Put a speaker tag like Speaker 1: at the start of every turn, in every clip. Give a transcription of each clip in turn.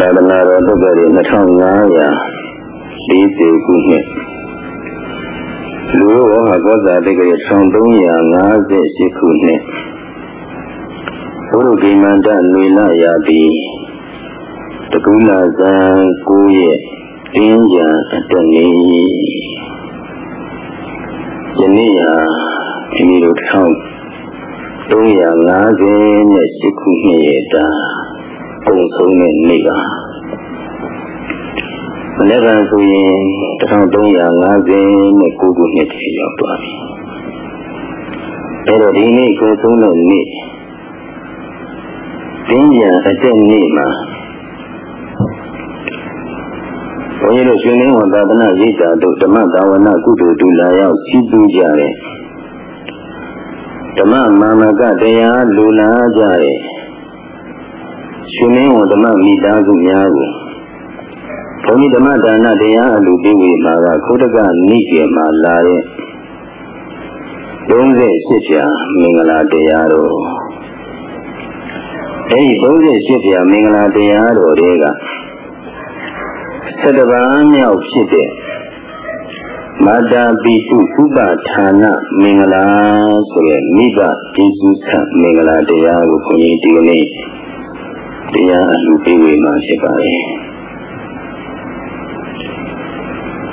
Speaker 1: သာသနာတော်တုတ်ကရီ2540ခုနှစ်လူဝဟကောဇာတိကရီ1358ခုနှစ်ဘုရုကိမန္တလွေလာရာတိတကုလာဇံ9ရက်တင်းကြံအတနေယနေ့ဟာဒီလို1358ခုနှစ်ရဲ့တာ ပုံဆုံးတဲ့နေ့ပါမနေ့ကဆိုရင်1359ခုနှစ်တည်းရောက်သွားပြီအဲ့တော့ဒီနေ့ကိုဆုံးတဲ့နေ့ပင်ညာအတက်နေ့မှာဘုန်းကြီးတို့ရှင်နေဝသာသနာရိပ်တာတို့ဓမ္မသာဝနာကုသိုလ်တူလာရောက်ရှိပူးကြတဲ့ဓမ္မမာမကတရားလူလာကြတဲ့ ရှင်မင်းဝန်ဓမ္မမိသားစုများကိုဘုန်းကြီးဓမ္မဒါနတရားအလူပေးဝေမှာကခုတကနိကျေမှာလာတဲ့38ပြာမင်္ဂလာတရားတော်အဲဒီ38ပြာမင်္ဂလာတရားတော်တွေက7ပါးမြောက်ဖြစ်တဲ့မာတာပိစုဥပဌာနမင်္ဂလာဆိုရယ်မိဘကျေးဇူးဆံမင်္ဂလာတရားကိုခွန်ကြီးဒီကနေ့ တရားအလှပေးဝေမှာဖြစ်ပါလေ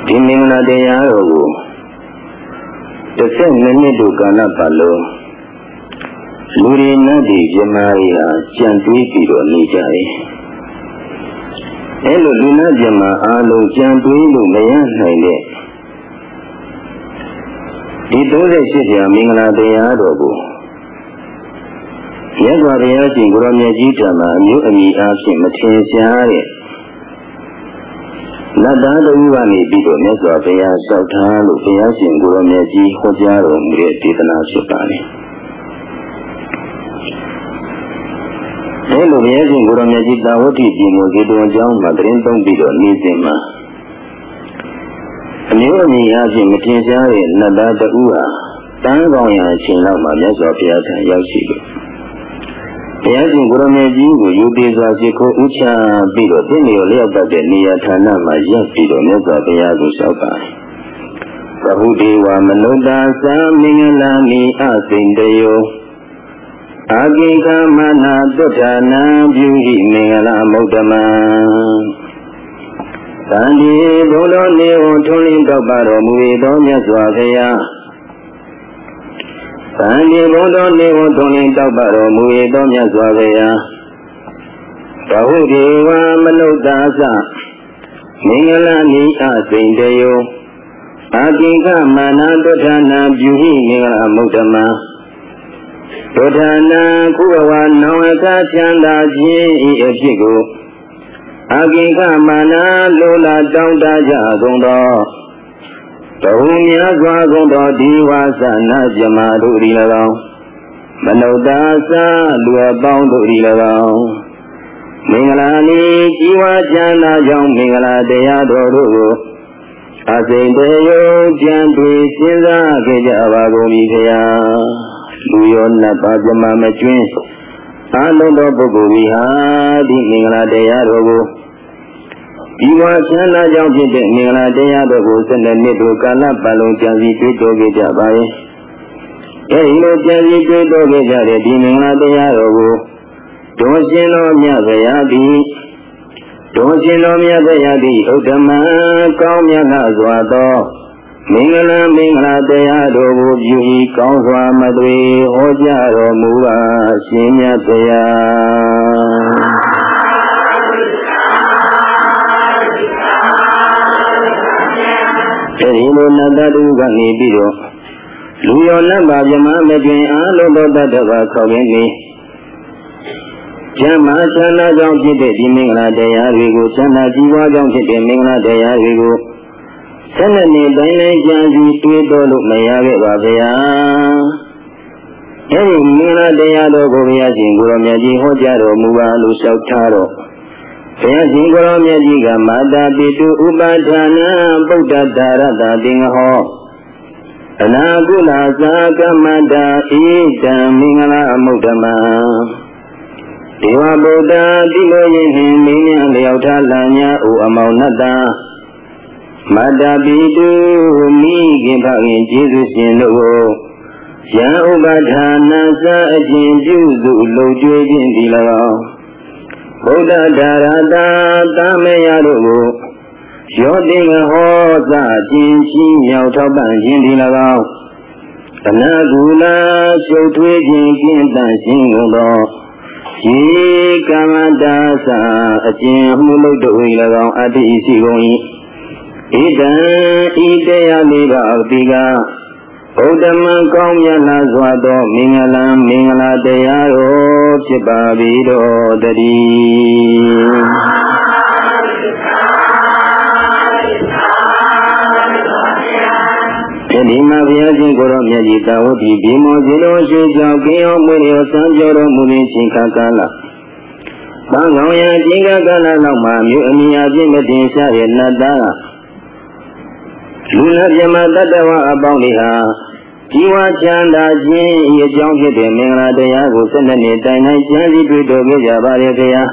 Speaker 1: ဒီမင်္ဂလာတရားတော်ကိုတစ်ဆက်နှစ်နှစ်တို့ကာလပတ်လုံးလူရင်းနဲ့ဒီပြမာရီဟာကြံတွေးပြီးတော့နေကြတယ်အဲလိုလူနာပြမာအားလုံးကြံတွေးလို့မရနိုင်တဲ့ဒီ38ပြမင်္ဂလာတရားတော်ကို မြတ်စွာဘုရားရှင်ကိုရောမြတ်ကြီးတံမှာအမျိုးအမည်အားဖြင့်မထင်ရှားတဲ့နတ်သားတို့ကနေပြီးတော့မြတ်စွာဘုရားစောက်ထားလို့ဘုရားရှင်ကိုရောမြတ်ကြီးဟောကြားတော်မူတဲ့ဒေသနာဖြစ်ပါလေ။အဲလိုဘုရားရှင်ကိုရောမြတ်ကြီးတာဝတိပြည်မူဇေတဝန်ကျောင်းမှာတရင်သုံးပြီးတော့နေစဉ်မှာအမျိုးအမည်အားဖြင့်မထင်ရှားတဲ့နတ်သားတူဟာတန်းကောင်းရာအချိန်လောက်မှာမြတ်စွာဘုရားထံရောက်ရှိလို့ ဘုရားရှင်ကိုရမေကြီးကိုယူသေးစွာရှိခိုးဥချပြီးတော့သိနေရလျောက်ပတ်တဲ့နေရာဌာနမှာရပ်ပြီးတော့မြတ်စွာဘုရားကိုလျှောက်ပါတယ်။သဗ္ဗဒေဝမနုဿာသမင်္ဂလာမိအစိန်တယောအာကိကမနာတုဋ္ဌာနံပြုဟိမင်္ဂလာမௌတမံသန္တိဘုလိုနေဝထွန်းလင်းတော့ပါတော်မူ၏သောမြတ်စွာဘုရား သံဃေဘုဒ္ဓနေဝထုံလင်းတောက်ပါတော်မူ၏သောမြတ်စွာဘုရားဘဟုဒေဝမနုဿာသမင်္ဂလာနိအစိန်တယောအာကိကမာနတုထာနာပြုဟိမင်္ဂလာမုဒ္ဓမတုထာနာကုဘဝနောင်အခါချမ်းသာခြင်းဤအဖြစ်ကိုအာကိကမာနလိုလားတောင်းတကြကုန်သော တဟုများစွာကုန်သောဒီဝါသနာဇမတို့ဤ၎င်းမနုဿာသလူအပေါင်းတို့ဤ၎င်းမင်္ဂလာနီကြီးဝါချမ်းသာကြောင်းမင်္ဂလာတရားတော်တို့ကိုအစိမ့်တေယုကြံတွေ့စဉ်းစားခဲ့ကြပါကုန်ပြီခရာလူရောနတ်ပါပြမမကျွင်းအလုံးသောပုဂ္ဂိုလ်ဤဟာဒီမင်္ဂလာတရားတော်ကို ဒီဝါချမ်းသာကြောင့်ဖြစ်တဲ့မင်္ဂလာတရားတို့ကိုဆက်လက်နှစ်တို့ကာလပတ်လုံးကြံစည်တွေးတောခဲ့ကြပါရဲ့အဲဒီလိုကြံစည်တွေးတောခဲ့ကြတဲ့ဒီမင်္ဂလာတရားတော်ကိုဒေါရှင်တော်မြတ်ဗျာသည်ဒေါရှင်တော်မြတ်ဗျာသည်ဥဒ္ဓမံကောင်းမြတ်စွာသောမင်္ဂလာမင်္ဂလာတရားတို့ကိုပြုပြီးကောင်းစွာမသွေဟောကြားတော်မူပါရှင်မြတ်ဗျာ အဲဒီလိုနတ်တတုကနေပြီးတော့လူရောနတ်ပါမြမမတွင်အားလုံးသောတတ္တဝါခေါ်ရင်းနေကျမ်းမာချမ်းသာကြောင့်ဖြစ်တဲ့ဒီမင်္ဂလာတရားတွေကိုချမ်းသာကြည်ဝါကြောင့်ဖြစ်တဲ့မင်္ဂလာတရားတွေကိုဆက်လက်နေတိုင်းတိုင်းကြံစည်တွေးတော်လို့မရခဲ့ပါဗျာအဲဒီမင်္ဂလာတရားတော်ကိုဘုရားရှင်ကိုရောမြတ်ကြီးဟောကြားတော်မူပါလို့လျှောက်ထားတော့ ဘုရားရှင်ကိုရောမြတ်ကြီးကမာတာပိတုဥပါဒနာဗုဒ္ဓတာရတသင်္ဟောအနာကုလသာကမတ္တာဣတံမင်္ဂလာအမုဒ္ဓမံဒေဝဗုဒ္ဓတိလိုရင်နှင့်မင်းများလျောရောက်ထားလညာအိုအမောင်နတ္တာမတ္တပိတုမိခင်ဖခင်ကျေးဇူးရှင်တို့ကိုယံဥပဌာနာစအကျင့်ပြုစုလုံကျွေးခြင်းဒီ၎င်း ဗုဒ္ဓဒါရတာတာမေယတို့ကိုရောတိငဟောစကျင့်ချီးမြောက်ထောက်ပံ့ခြင်းဒီ၎င်းသနာကူလာရှုပ်ထွေးခြင်းကျင့်တတ်ခြင်းကိုတော့ဤကမ္မတာသအကျင့်မှုလို့တို့၏၎င်းအတ္တိရှိကုန်၏ဣဒံဤတရားလေးပါအတိက ဗုဒ္ဓမံကောင်းမြတ်လာစွာသောမင်္ဂလာမင်္ဂလာတရားတော်ဖြစ်ပါ၏တော်တည်းဒီမှာဘုရားရှင်ကိုရောမြတ်ကြီးတာဝတိဘေမောဇေလောရှိကြောင့်ကိယောမွေရောစံကြောတော်မူခြင်းချင်းခါကာလ။ဘာကောင်းရန်ချင်းခါကာလလောက်မှာမြို့အမိအပြည့်မတင်ရှားရဲ့နတ်သား လူနာပြမတတ္တဝအပေါင်းတွေဟာဒီဝချမ်းသာခြင်းဤအကြောင်းဖြစ်တဲ့မင်္ဂလာတရားကိုဆက်လက်နေတိုင်တိုင်းကျမ်းစီတွေ့တော်ကြကြပါရဲ့ခင်ဗျာ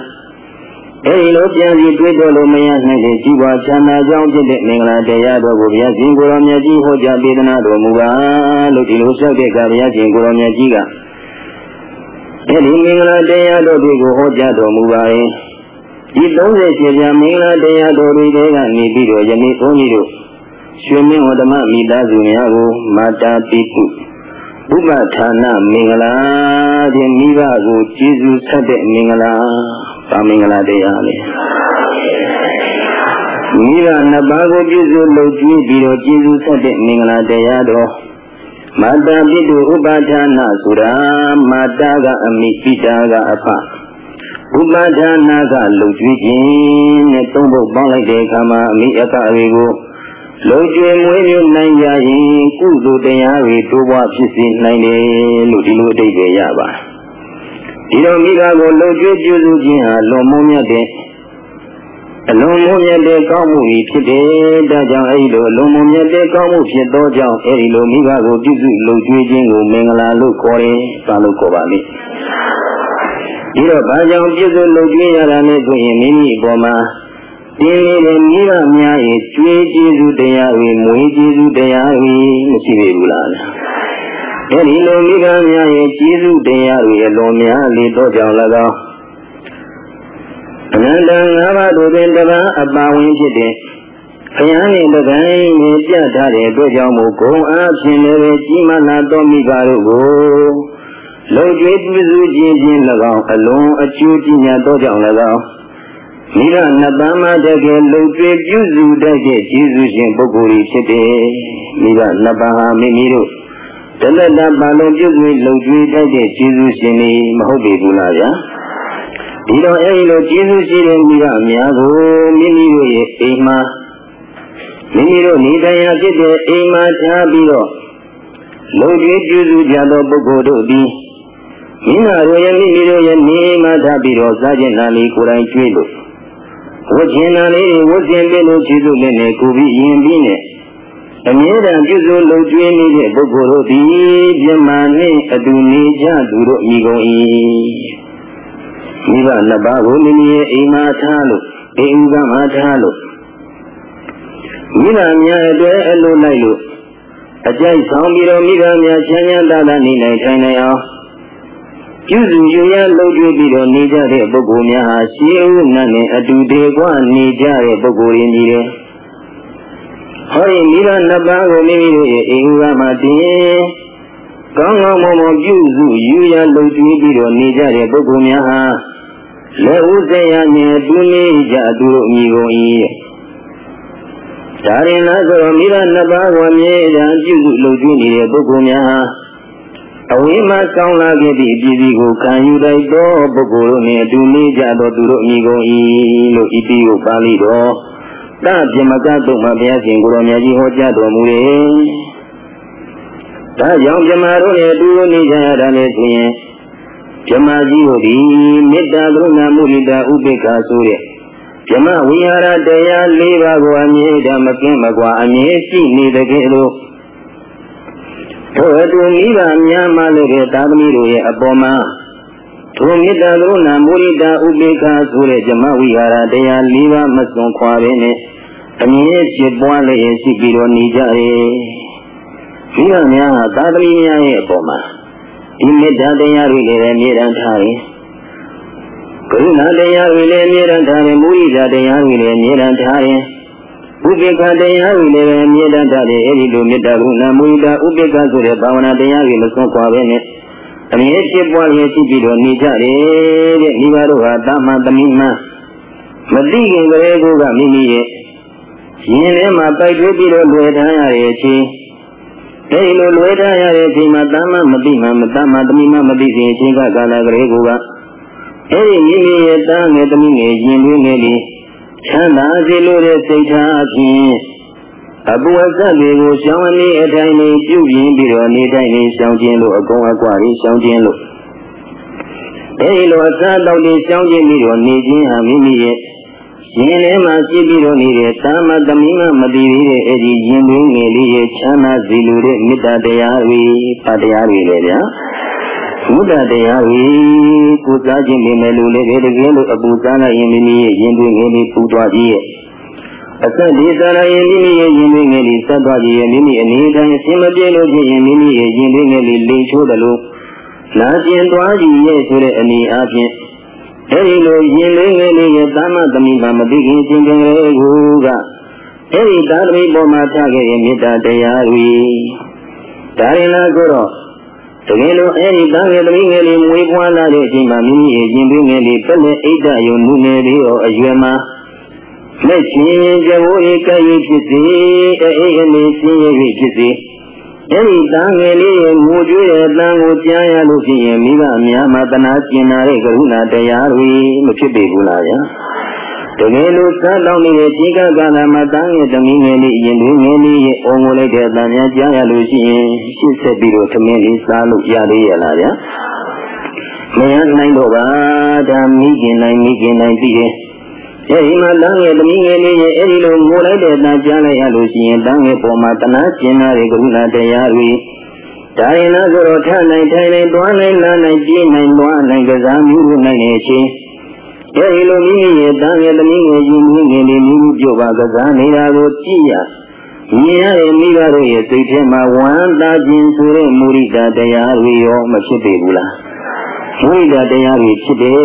Speaker 1: အဲဒီလိုကျမ်းစီတွေ့တော်လို့မရနိုင်တဲ့ဒီဝချမ်းသာကြောင်းဖြစ်တဲ့မင်္ဂလာတရားတော်ကိုဘုရားရှင်ကိုရောမြတ်ကြီးဟောကြားပေးသနာတော်မူပါလို့ဒီလိုဆက်တဲ့ကဘုရားရှင်ကိုရောမြတ်ကြီးကအဲဒီမင်္ဂလာတရားတော်တွေကိုဟောကြားတော်မူပါရင်ဒီ30ပြမင်္ဂလာတရားတော်တွေကနေပြီးတော့ယနေ့ဘုန်းကြီးတို့ ရွှေမင်းဝဓမမိသားစုများကိုမာတာပိပုဥပဌာနမင်္ဂလာဖြင့်မိဘကိုကျေးဇူးဆက်တဲ့မင်္ဂလာဗာမင်္ဂလာတရားလေမိဘနှစ်ပါးကိုကျေးဇူးလုပ်ကြည့်ပြီးတော့ကျေးဇူးဆက်တဲ့မင်္ဂလာတရားတော်မာတာပိတုဥပဌာနဆိုတာမာတာကအမိပိတာကအဖဥပဌာနကလုံကျွေးခြင်းနဲ့သုံးဖို့ပေါင်းလိုက်တဲ့အခါမှာအမိအကတွေကို လုံကျွေမွေးမြနိုင်ကြရင်ကုသိုလ်တရားတွေတိုးပွားဖြစ်စေနိုင်တယ်လို့ဒီလိုအဓိပ္ပာယ်ရပါဒီလိုမိဘကိုလုံကျွေပြုစုခြင်းဟာလွန်မုန်းမြတ်တဲ့အလွန်မုန်းမြတ်တဲ့ကောင်းမှုကြီးဖြစ်တယ်ဒါကြောင့်အဲဒီလိုအလွန်မုန်းမြတ်တဲ့ကောင်းမှုဖြစ်သောကြောင့်အဲဒီလိုမိဘကိုပြုစုလုံကျွေခြင်းကိုမင်္ဂလာလို့ခေါ်တယ်သာလို့ခေါ်ပါလိမ့်ဒီတော့ဘာကြောင့်ပြုစုလုံကျွေရတာလဲဆိုရင်မိမိအပေါ်မှာ ဒီလိုမိဘများရဲ့ကျွေးကျေးဇူးတရားတွေမွေးကျေးဇူးတရားတွေမရှိသေးဘူးလားအဲဒီလိုမိဘများရဲ့ကျေးဇူးတရားတွေအလွန်များလေတော့ကြောင့်၎င်းအနန္တငါးပါးတို့တွင်တပန်းအပါဝင်ဖြစ်တဲ့ဘုရားနှင့်တကိုင်းကိုပြထားတဲ့အတွက်ကြောင့်မို့ဂုံအားဖြင့်လည်းကြီးမားလာသောမိဘတို့ကိုလုံကျွေးပြုစုခြင်းဖြင့်၎င်းအလွန်အကျိုးကြီးမြတ်သောကြောင့်၎င်း မိဘနှစ်ပန်းမှတကယ်လုံကျွေးပြုစုတတ်တဲ့ကျေးဇူးရှင်ပုဂ္ဂိုလ်ကြီးဖြစ်တယ်မိဘနှစ်ပန်းဟာမိမိတို့တလက်တပါလုံးပြုစုလုံကျွေးတတ်တဲ့ကျေးဇူးရှင်တွေမဟုတ်ပေဘူးလားဗျာဒီတော့အဲဒီလိုကျေးဇူးရှိတဲ့မိဘအများကိုမိမိတို့ရဲ့အိမ်မှာမိမိတို့နေတရားဖြစ်တဲ့အိမ်မှာထားပြီးတော့လုံကျွေးပြုစုကြသောပုဂ္ဂိုလ်တို့သည်မိနာတို့ရဲ့မိမိတို့ရဲ့နေမှာထားပြီးတော့စားကျင်တာလေးကိုယ်တိုင်ကျွေးလို့ ဝတ်ကျင်တာလေးဝတ်ကျင်ပြီးလို့ကျေးဇူးနဲ့နဲ့ကိုပြီးယင်ပြီးနဲ့အမြဲတမ်းပြုစုလုပ်ကျွေးနေတဲ့ပုဂ္ဂိုလ်တို့သည်ပြမနှင့်အတူနေကြသူတို့ဤကုန်၏မိဘနှစ်ပါးကိုမိမိရဲ့အိမ်မှာထားလို့အိမ်ကမှာထားလို့မိဘများအတွက်အလိုလိုက်လို့အကြိုက်ဆောင်ပြီးတော့မိဘများချမ်းချမ်းသာသာနေနိုင်ထိုင်နိုင်အောင် ပြုစုယူရလှုပ်ကြွေးပြီးတော့နေကြတဲ့ပုဂ္ဂိုလ်များဟာရှင်းဥနတ်နဲ့အတူတကွနေကြတဲ့ပုဂ္ဂိုလ်ရင်းကြီးတယ်။ဟောဒီမိဘနှစ်ပါးကိုမိမိတို့ရဲ့အိမ်ကမှတင်ကောင်းကောင်းမွန်မွန်ပြုစုယူရလှုပ်ကြွေးပြီးတော့နေကြတဲ့ပုဂ္ဂိုလ်များဟာလက်ဥစေယနဲ့တူနေကြသူတို့အမိကုန်၏။ဒါရင်လားဆိုတော့မိဘနှစ်ပါးကိုအမြဲတမ်းပြုစုလှုပ်ကြွေးနေတဲ့ပုဂ္ဂိုလ်များဟာ အဝိမကောင်းလာခဲ့သည့်အပြည်ပြည်ကိုခံယူလိုက်သောပုဂ္ဂိုလ်တို့နှင့်အတူနေကြသောသူတို့အမိကုန်၏လို့ဤတိကိုပါဠိတော်တပြမကတုတ်မှာဘုရားရှင်ကိုရောမြတ်ကြီးဟောကြားတော်မူတယ်။ဒါကြောင့်ပြမတို့နဲ့အတူနေကြရတာလေဆိုရင်ပြမကြီးတို့ဒီမေတ္တာကရုဏာမုဒိတာဥပေက္ခဆိုတဲ့ပြမဝိဟာရတရား၄ပါးကိုအမြဲတမ်းမကင်းမကွာအမြဲရှိနေတဲ့ကဲ့သို့ ထိုအတူမိဘများမှလည်းပဲသာသမီတို့ရဲ့အပေါ်မှာထိုမေတ္တာကရုဏာမုရိဒာဥပေက္ခဆိုတဲ့ဇမဝိဟာရတရား၄ပါးမစွန်ခွာပဲနဲ့အမြဲဖြစ်ပွားလျက်ရှိပြီးတော့နေကြတယ်။ဒီကများဟာသာသမီများရဲ့အပေါ်မှာဒီမေတ္တာတရားတွေလည်းအမြဲတမ်းထားတယ်။ကရုဏာတရားတွေလည်းအမြဲတမ်းထားတယ်။မုရိဒာတရားတွေလည်းအမြဲတမ်းထားတယ်။ ဥပေက္ခတရားတွေလည်းအမြဲတမ်းထားတယ်။အဲဒီလိုမေတ္တာကရုဏာမုရိဒာဥပေက္ခဆိုတဲ့ဘာဝနာတရားတွေမစွန့်ခွာပဲနဲ့အမြဲဖြစ်ပွားလျက်ရှိပြီးတော့နေကြတယ်တဲ့မိဘတို့ဟာတာမန်သမီးမှမသိခင်ကလေးကမိမိရဲ့ရင်ထဲမှာပိုက်ထွေးပြီးတော့လွယ်ထားရတဲ့အချိန်အဲဒီလိုလွယ်ထားရတဲ့အချိန်မှာတာမန်မသိမှမတမန်သမီးမှမသိခင်အချိန်ကကာလကလေးကအဲဒီမိမိရဲ့တာငယ်သမီးငယ်ရင်သွင်းငယ်လေး ချမ်းသာစေလို့တဲ့စိတ်ထားအပြင်အပူအဆက်တွေကိုရှောင်းအနေအထိုင်နေပြုပြင်ပြီးတော့နေတိုင်းနေရှောင်းခြင်းလို့အကုန်အကွာကြီးရှောင်းခြင်းလို့အဲဒီလိုအစားတောက်တွေရှောင်းခြင်းပြီးတော့နေခြင်းဟာမိမိရဲ့ရင်ထဲမှာရှိပြီးတော့နေတဲ့သာမသမီးမမတည်သေးတဲ့အဲဒီရင်သွင်းငယ်လေးရဲ့ချမ်းသာစီလိုတဲ့မေတ္တာတရားတွေပါတရားတွေလေဗျာ ဘုဒ္ဓတရားတွေကိုစားခြင်းနေမယ်လို့လည်းတကယ်လို့အပူစားလိုက်ရင်မိမိရဲ့ရင်သွင်းငယ်လေးပူသွားပြီးရဲ့အသက်ဒီသာရရင်မိမိရဲ့ရင်သွင်းငယ်လေးဆက်သွားပြီးရဲ့မိမိအနေတိုင်းအစင်မပြေလို့ဖြစ်ရင်မိမိရဲ့ရင်သွင်းငယ်လေးလိမ်ချိုးတယ်လို့လာကျင်သွားကြည့်ရဲ့ဆိုတဲ့အနေအချင်းအဲဒီလိုရင်လေးငယ်လေးရဲ့သာမသမီးမှာမသိခင်ရှင်ကလေးကအဲဒီသာသမီးပေါ်မှာထားခဲ့တဲ့မေတ္တာတရားတွေဒါရင်လားကိုတော့ တကယ်လို့အဲဒီသားငယ်သမီးငယ်လေးမွေးဖွားလာတဲ့အချိန်မှာမိမိရဲ့ရင်သွင်းငယ်လေးပက်လက်အိတ်တယုံနုနယ်လေးရောအရွယ်မှာလက်ချင်းကြဝိုးဧကရေးဖြစ်စေအေးအနေရှင်းရဖြစ်စေအဲဒီတန်ငယ်လေးရဲ့ငိုကြွေးတဲ့တန်ကိုကြားရလို့ရှိရင်မိဘအများမှာတနာကျင်နာတဲ့ကရုဏာတရားတွေမဖြစ်ပေဘူးလားဗျာ တကယ်လို့စားတောင်းနေတဲ့ခြေကကာလမှာတန်းငယ်သမီးငယ်လေးရင်တွေငယ်လေးရဲ့အုံငိုလိုက်တဲ့အတန်များကြားရလို့ရှိရင်ရှစ်ဆက်ပြီးတော့သမင်းလေးစားလို့ရသေးရလားဗျာမရနိုင်တော့ပါဒါမိခင်နိုင်မိခင်နိုင်ပြီးတယ်အဲဒီမှာတန်းငယ်သမီးငယ်လေးရဲ့အဲဒီလိုငိုလိုက်တဲ့အတန်ကြားလိုက်ရလို့ရှိရင်တန်းငယ်ပေါ်မှာတနာကျင်နာတဲ့ကရုဏာတရားတွေဒါရင်လားဆိုတော့ထနိုင်ထိုင်နိုင်တွားနိုင်လာနိုင်ပြေးနိုင်တွားနိုင်ကစားမှုနိုင်တဲ့အချိန် အဲဒီလိုမိမိရဲ့တန်းငယ်သမီးငယ်ကြီးမိငယ်လေးမိမိပြုတ်ပါကစားနေတာကိုကြည့်ရမြင်ရတဲ့မိဘတို့ရဲ့စိတ်ထဲမှာဝမ်းသာခြင်းဆိုတဲ့မူရိတာတရားတွေရောမဖြစ်ပေဘူးလားမူရိတာတရားတွေဖြစ်တယ်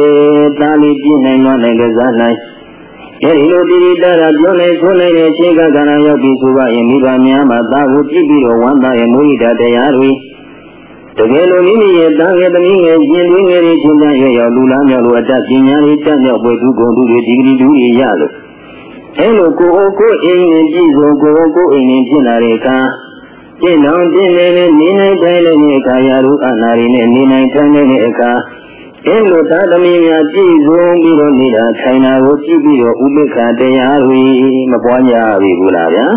Speaker 1: တားလေးပြည့်နိုင်တော့နိုင်ကစားနိုင်အဲဒီလိုတိတိတရပြောနိုင်ဆိုနိုင်တဲ့အချိန်ကကဏ္ဍရောက်ပြီးဆိုပါရင်မိဘများမှာသာကိုကြည့်ပြီးတော့ဝမ်းသာရဲ့မူရိတာတရားတွေ တကယ်လို့မိမိရဲ့တာငယ်သမီးငယ်ရှင်သွင်းငယ်တွေချင်းချရွရောက်လူလားမြောက်လို့အတတ်ပညာတွေတက်မြောက်ပွဲသူကုန်သူတွေဒီဂရီတူတွေရလို့အဲလိုကိုယ်ကိုယ်အိမ်နဲ့ကြည့်ဆိုကိုယ်ကိုယ်အိမ်နဲ့ဖြစ်လာတဲ့အခါကျင့်တော်ကျင့်နေနေနေနိုင်တိုင်းတဲ့အခါရာဟုအနာရီနဲ့နေနိုင်တိုင်းတဲ့အခါအဲလိုသာသမီများကြည့်ဆုံးပြီးတော့နေတာထိုင်တာကိုကြည့်ပြီးတော့ဥပိ္ပခာတရားတွေမပွားကြပြီဘူးလားဗျာ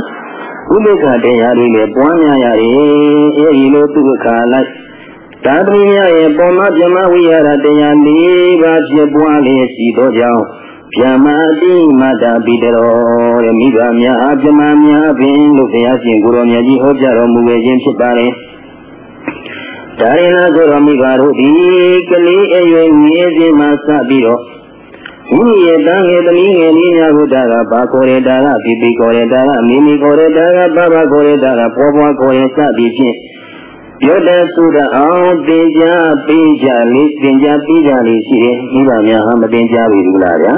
Speaker 1: ဥပိ္ပခာတရားတွေလည်းပွားများရတယ်အဲဒီလိုသူ့အခါလိုက် သာသမီများရဲ့ပေါ်မှာဗြဟ္မဝိဟာရတရား၄ပါးဖြစ်ပွားလျက်ရှိသောကြောင့်ဗြဟ္မာတိမတ္တပိတရောတဲ့မိဘများအဗြဟ္မာများပင်လို့ဘုရားရှင်ကိုရောမြတ်ကြီးဟောကြားတော်မူခဲ့ခြင်းဖြစ်ပါတယ်။ဒါရင်လားကိုရောမိဘတို့ဒီကလေးအရွယ်ငယ်စဉ်မှစပြီးတော့မိမိရဲ့တန်ငယ်သမီးငယ်လေးများကိုဒါကဘာခေါ်ရတာကပြပြခေါ်ရတာကမိမိခေါ်ရတာကဘာဘာခေါ်ရတာကပေါ်ပေါ်ခေါ်ရစသည်ဖြင့် ပြောတဲ့သုဒအောင်သင်ကြားပေးကြလေးသင်ကြားပေးကြလေးရှိတယ်မိဘများဟာမသင်ကြားပြီဘူးလားဗျာ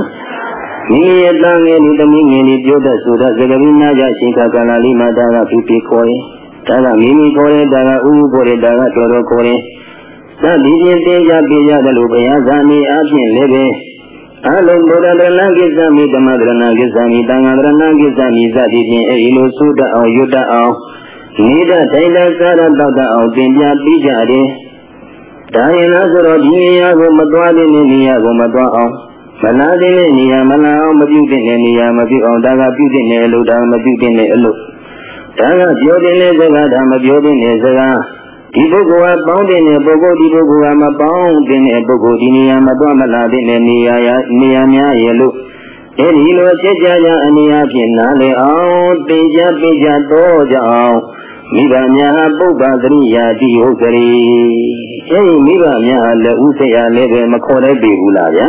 Speaker 1: မိမိရဲ့တန်ငယ်လူသမီးငယ်လေးပြောတဲ့သုဒသကပိနာကြရှင်ကကလာလေးမှာဒါကပြပြခေါ်ရင်ဒါကမိမိခေါ်တဲ့ဒါကဥဥခေါ်တဲ့ဒါကတော်တော်ခေါ်ရင်သတိချင်းသင်ကြားပေးကြတယ်လို့ဘုရားဇာမီအဖြစ်လည်းပဲအလုံးဘုရားတရဏကိစ္စမိဓမ္မတရဏကိစ္စမိတန်ဃာတရဏကိစ္စမိစသည်ဖြင့်အဲဒီလိုသုဒအောင်ရွတ်တအောင် နေတဲ့ထိုင်တဲ့စားရတော့တအောင်သင်ပြပြီးကြတယ်။ဒါရင်လားဆိုတော့ဒီနေရာကိုမသွားတဲ့နေရာကိုမသွားအောင်မနာတဲ့နေရာမနာအောင်မပြုတဲ့နေရာမပြုအောင်ဒါကပြုတဲ့လို့ဒါမပြုတဲ့အလို့ဒါကပြောတဲ့စကားဒါမပြောတဲ့စကားဒီပုဂ္ဂိုလ်ကပေါင်းတဲ့ပုဂ္ဂိုလ်ဒီပုဂ္ဂိုလ်ကမပေါင်းတဲ့ပုဂ္ဂိုလ်ဒီနေရာမသွားမလာတဲ့နေရာရနေရာများရဲ့လို့အဲဒီလိုချက်ကြကြအနေအချင်းနားလေအောင်သင်ကြပြကြတော့ကြအောင် မိဘများဟာပုပ္ပသရိယာတိဟုတ်ကလေးအဲဒီမိဘများဟာလက်ဦးဆရာလည်းပဲမခေါ်တတ်ပြီဘူးလားဗျာ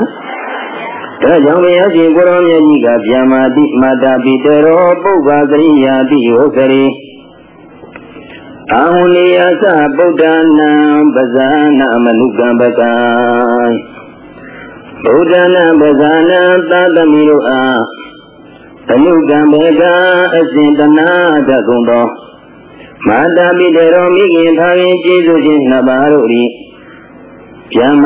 Speaker 1: ဒါကြောင့်ဘုရားရှင်ကိုရောမြတ်ကြီးကဗျာမာတိမာတာပိတရောပုပ္ပသရိယာတိဟုတ်ကလေးအာဟုနိယသဗုဒ္ဓနာပဇာနာမနုကံပကံဗုဒ္ဓနာပဇာနာသာသမီတို့အားအနုကံဘေကအစဉ်တနာတကုံသော မာတာပိတရောမိခင်သာရင်ကျေးဇူးရှင်နှစ်ပါးတို့၏ဗျမ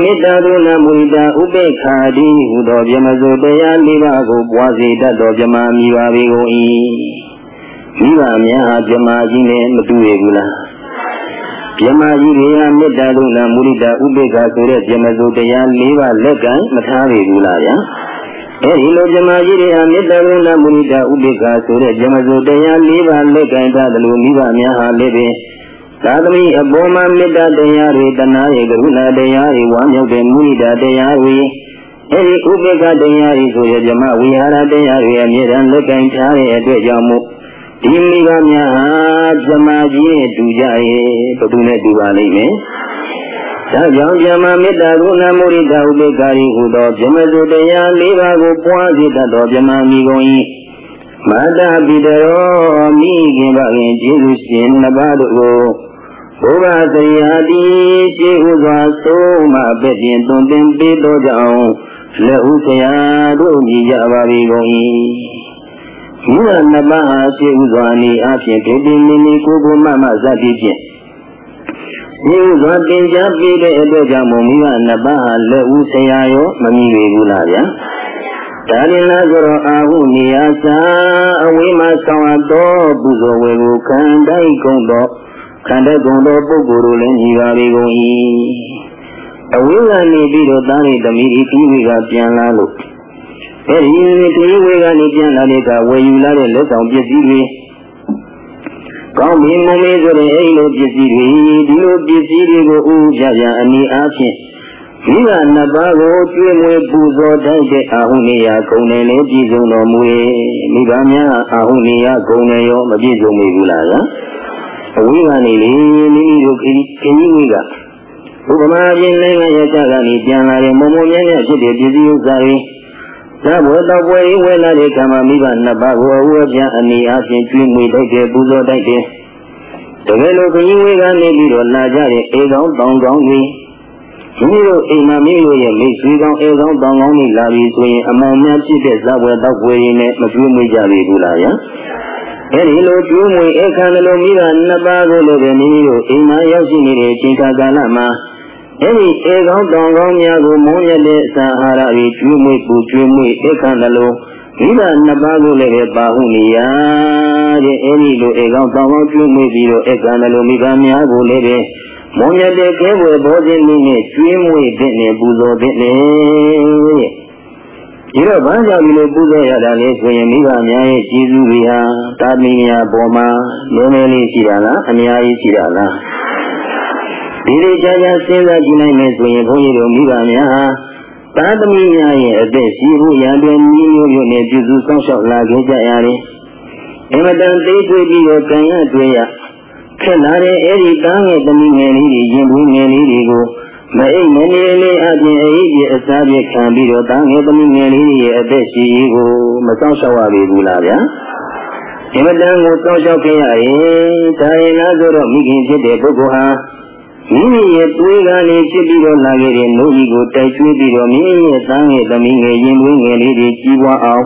Speaker 1: မေတ္တာဒုနမုဒ္ဒဥပေက္ခာတိဟူသောဗျမစုတရားလေးပါးကိုပွားစေတတ်သောဗျမမိပါပေကုန်၏မိဘများဟာဗျမကြီးနဲ့မတူရဘူးလားဗျမကြီးတွေဟာမေတ္တာဒုနမုဒ္ဒဥပေက္ခာဆိုတဲ့ဗျမစုတရားလေးပါးလက်ကမထားရဘူးလားဗျာ အဲဒီလိုဇမကြီးတွေဟာမေတ္တာကရုဏာမုဒိတာဥပိ္ပခာဆိုတဲ့ဇမစုတရား၄ပါးလက်ကင်ထားသလိုမိဘများဟာလည်းပင်သာသမီအပေါ်မှာမေတ္တာတရားတွေတဏှာရဲ့ကရုဏာတရားတွေဝါမြောက်တဲ့မုဒိတာတရားတွေအဲဒီဥပိ္ပခတရားတွေဆိုရဇမဝိဟာရတရားတွေအမြဲတမ်းလက်ကင်ထားတဲ့အတွက်ကြောင့်မို့ဒီမိဘများဟာဇမကြီးနဲ့တူကြရဲ့ဘယ်သူနဲ့တူပါလိမ့်မယ် ဒါကြောင့်ဇမမေတ္တာကရုဏာမုဒိတာဥပိ္ပခာရီဟူသောဇမစုတရား၄ပါးကိုပွားစေတတ်သောဇမမိကုန်၏မာတာပိတရောမိခင်ပါခင်ကျေးဇူးရှင်နှစ်ပါးတို့ကိုဘုရားစရိယာတိရှိဥစွာသုံးမပဲ့ပြင်သွန်သင်ပေးသောကြောင့်လက်ဥဆရာတို့မြည်ကြပါပြီကုန်၏မိဘနှစ်ပါးဟာရှိဥစွာနေအဖြစ်ဒိဋ္ဌိနိနိကိုကိုမမဇတ်တိဖြင့် ဒီဥစွာတင်ကြပေးတဲ့အတွက်ကြောင့်မိဘနှစ်ပါးဟာလက်ဥဆရာရောမမြည်ပေဘူးလားဗျာဒါရင်လားဆိုတော့အာဟုနေယသာအဝိမဆောင်အပ်သောပုဇောဝေကိုခံတိုက်ကုန်သောခန္ဓာကုန်သောပုဂ္ဂိုလ်တို့လည်းညီပါပေကုန်၏အဝိကနေပြီးတော့သားလေးသမီးဤပြီးဝေကပြန်လာလို့အဲဒီဒီဝေကနေပြန်လာတဲ့ကဝယ်ယူလာတဲ့လက်ဆောင်ပစ္စည်းတွေ ကောင်းပြီမမေးဆိုတဲ့အဲဒီလိုပစ္စည်းတွေဒီလိုပစ္စည်းတွေကိုဥပ္ပယအနည်းအားဖြင့်မိဘနှစ်ပါးကိုကျွေးမွေးပူဇော်တတ်တဲ့အာဟုနေယဂုဏ်နဲ့လည်းပြည့်စုံတော်မူ၏မိဘများအာဟုနေယဂုဏ်နဲ့ရောမပြည့်စုံမိဘူးလားကအဝိကနေလေမိမိတို့ခရီးခရီးဝိကဥပမာချင်းနိုင်ငံရကြကနေပြန်လာတဲ့မုံမုံမြဲမြဲဖြစ်တဲ့ပြည်စည်းဥစ္စာတွေ သဘောတော်ပွဲဝဲလာတဲ့ကံမှာမိဘနှစ်ပါးကိုအဝတ်ပြန်အနေအချင်းကျွေးမွေးတိုက်တယ်ပူဇော်တိုက်တယ်တကယ်လို့ခရီးဝိကနေပြီးတော့လာကြတဲ့အေကောင်းတောင်ကောင်းတွေမိမိတို့အိမ်မှာမိမိတို့ရဲ့မိတ်ဆွေကောင်းအဲကောင်းတောင်ကောင်းတွေလာပြီဆိုရင်အမောင်များဖြစ်တဲ့ဇာပွဲတောက်ပွဲတွေနဲ့မကျွေးမွေးကြပြီဘူးလားယအဲဒီလိုကျွေးမွေးအခမ်းလိုမိဘနှစ်ပါးကိုလည်းပဲမိမိတို့အိမ်မှာရောက်ရှိနေတဲ့အချိန်ကာလမှာ အဲဒီအဲကောင်းတောင်ကောင်းများကိုမုန်းရတဲ့အစာအာဟာရတွေကျွေးမွေးပူကျွေးမွေးအခမ်းလိုမိဘနှစ်ပါးကိုလည်းပဲပါဟုနေရတဲ့အဲဒီလိုအဲကောင်းတောင်ကောင်းကျွေးမွေးပြီးတော့အခမ်းလိုမိဘများကိုလည်းပဲမွန်ရတဲ့ကဲဝယ်ဘောခြင်းနည်းနဲ့ကျွေးမွေးတဲ့နဲ့ပူဇော်တဲ့နဲ့ဒီတော့ဘာကြောင့်ဒီလိုပူဇော်ရတာလဲဆိုရင်မိဘများရဲ့ကျေးဇူးတွေဟာတာမီများပေါ်မှာလုံးလုံးလေးရှိတာလားအများကြီးရှိတာလား ဒီလိုကြာကြာစဉ်းစားကြည့်နိုင်မယ်ဆိုရင်ဘုန်းကြီးတို့မိဘများဟာသာသမီများရဲ့အသက်ရှိဖို့ရန်တွင်မျိုးမျိုးမျိုးနဲ့ပြုစုဆောင်ရှောက်လာခဲ့ကြရတယ်။အမတန်သေးသေးပြီးတော့ကံရတွေ့ရဖြစ်လာတဲ့အဲ့ဒီတန်းရဲ့သမီးငယ်လေးတွေရင်ဘူးငယ်လေးတွေကိုမအိပ်မနေလေးအပြင်အိပ်ပြအစားပြခံပြီးတော့တန်းငယ်သမီးငယ်လေးတွေရဲ့အသက်ရှိရေးကိုမဆောင်ရှောက်ရပြီဘူးလားဗျာအမတန်ကိုဆောင်ရှောက်ခဲ့ရရင်ဒါရင်လားဆိုတော့မိခင်ဖြစ်တဲ့ပုဂ္ဂိုလ်ဟာ မိမိရဲ့တွေးကနေဖြစ်ပြီးတော့လာခဲ့တဲ့နှုတ်ကြီးကိုတိုက်ကျွေးပြီးတော့မိမိရဲ့တန်းရဲ့သမီးငယ်ရင်ဘူးငယ်လေးတွေကြီးပွားအောင်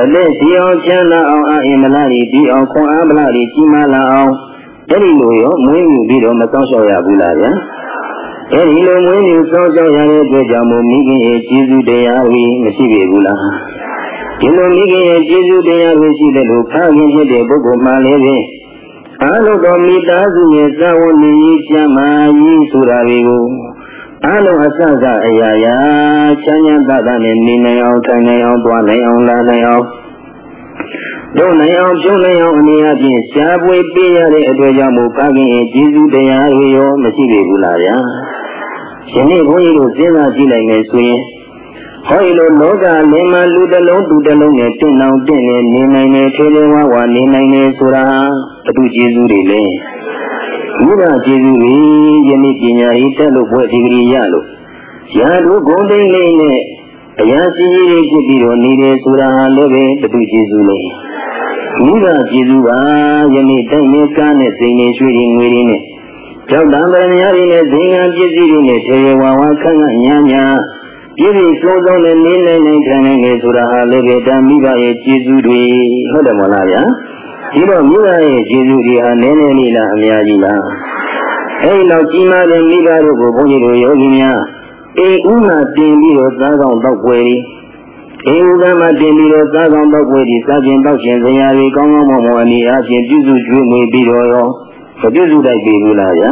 Speaker 1: အသက်ရှိအောင်ချမ်းသာအောင်အာအင်မလာတွေပြီးအောင်ခွန်အားမလာတွေကြီးမားလာအောင်အဲ့ဒီလိုရောမွေးမြူပြီးတော့မစောင့်ရှောက်ရဘူးလားဗျာအဲ့ဒီလိုမွေးမြူစောင့်ရှောက်ရတဲ့အတွက်ကြောင့်မို့မိခင်ရဲ့ကျေးဇူးတရားကြီးမရှိပေဘူးလားဒီလိုမိခင်ရဲ့ကျေးဇူးတရားကိုရှိတဲ့လို့ဖခင်ဖြစ်တဲ့ပုဂ္ဂိုလ်မှလည်းပဲ အားလုံးသောမိသားစုရဲ့သာဝနေရေးချမ်းသာရေးဆိုတာတွေကိုအားလုံးအစစအရာရာချမ်းချမ်းသာသာနဲ့နေနိုင်အောင်ထိုင်နိုင်အောင်သွားနိုင်အောင်လာနိုင်အောင်တို့နိုင်အောင်ပြုံးနိုင်အောင်အနေအချင်းရှားပွေပေးရတဲ့အတွက်ကြောင့်မို့ဖခင်ရဲ့ကျေးဇူးတရားတွေရောမရှိပေဘူးလားဗျာယနေ့ဘုန်းကြီးတို့စဉ်းစားကြည့်လိုက်မယ်ဆိုရင်ဟောဒီလိုလောကလင်းမှာလူတစ်လုံးသူတစ်လုံးနဲ့တင့်အောင်တင့်နေနေနိုင်တယ်ထေရဝါဝါနေနိုင်တယ်ဆိုတာ ဘသူကျေးဇူးတွေလဲမိဘကျေးဇူးတွေယနေ့ပညာရေးတက်လို့ဘွဲ့ဒီဂရီရလို့ရာထူးဂုဏ်သိမ်းလေးနဲ့အရာရှိကြီးတွေဖြစ်ပြီးတော့နေတယ်ဆိုတာလည်းပဲဘသူကျေးဇူးလဲမိဘကျေးဇူးပါယနေ့တိုက်နေကားနဲ့စိန်နေရွှေတွေငွေတွေနဲ့ကြောက်တံပရမယာတွေနဲ့ဇင်ငံပစ္စည်းတွေနဲ့ထေရဝါဝါခန့်ခန့်ညာညာပြည့်ပြည့်စုံစုံနဲ့နေနိုင်နိုင်ခံနိုင်နေဆိုတာဟာလည်းပဲတမိဘရဲ့ကျေးဇူးတွေဟုတ်တယ်မလားဗျာ ဒီတော့မိဘရဲ့ကျေးဇူးတွေဟာနည်းနည်းလေးလားအများကြီးလားအဲဒီလောက်ကြီးမားတဲ့မိဘတို့ကိုဘုန်းကြီးတို့ယောဂီများအေဥနာတင်ပြီးတော့သားကောင်းတော့ပွဲဒီအေဥကမှာတင်ပြီးတော့သားကောင်းတော့ပွဲဒီစားခြင်းတော့ခြင်းဇရာတွေကောင်းကောင်းမွန်မွန်အနေအချင်းပြုစုကျွေးမွေပြီးတော့ရောမပြုစုတတ်ပြီဘူးလားဗျာ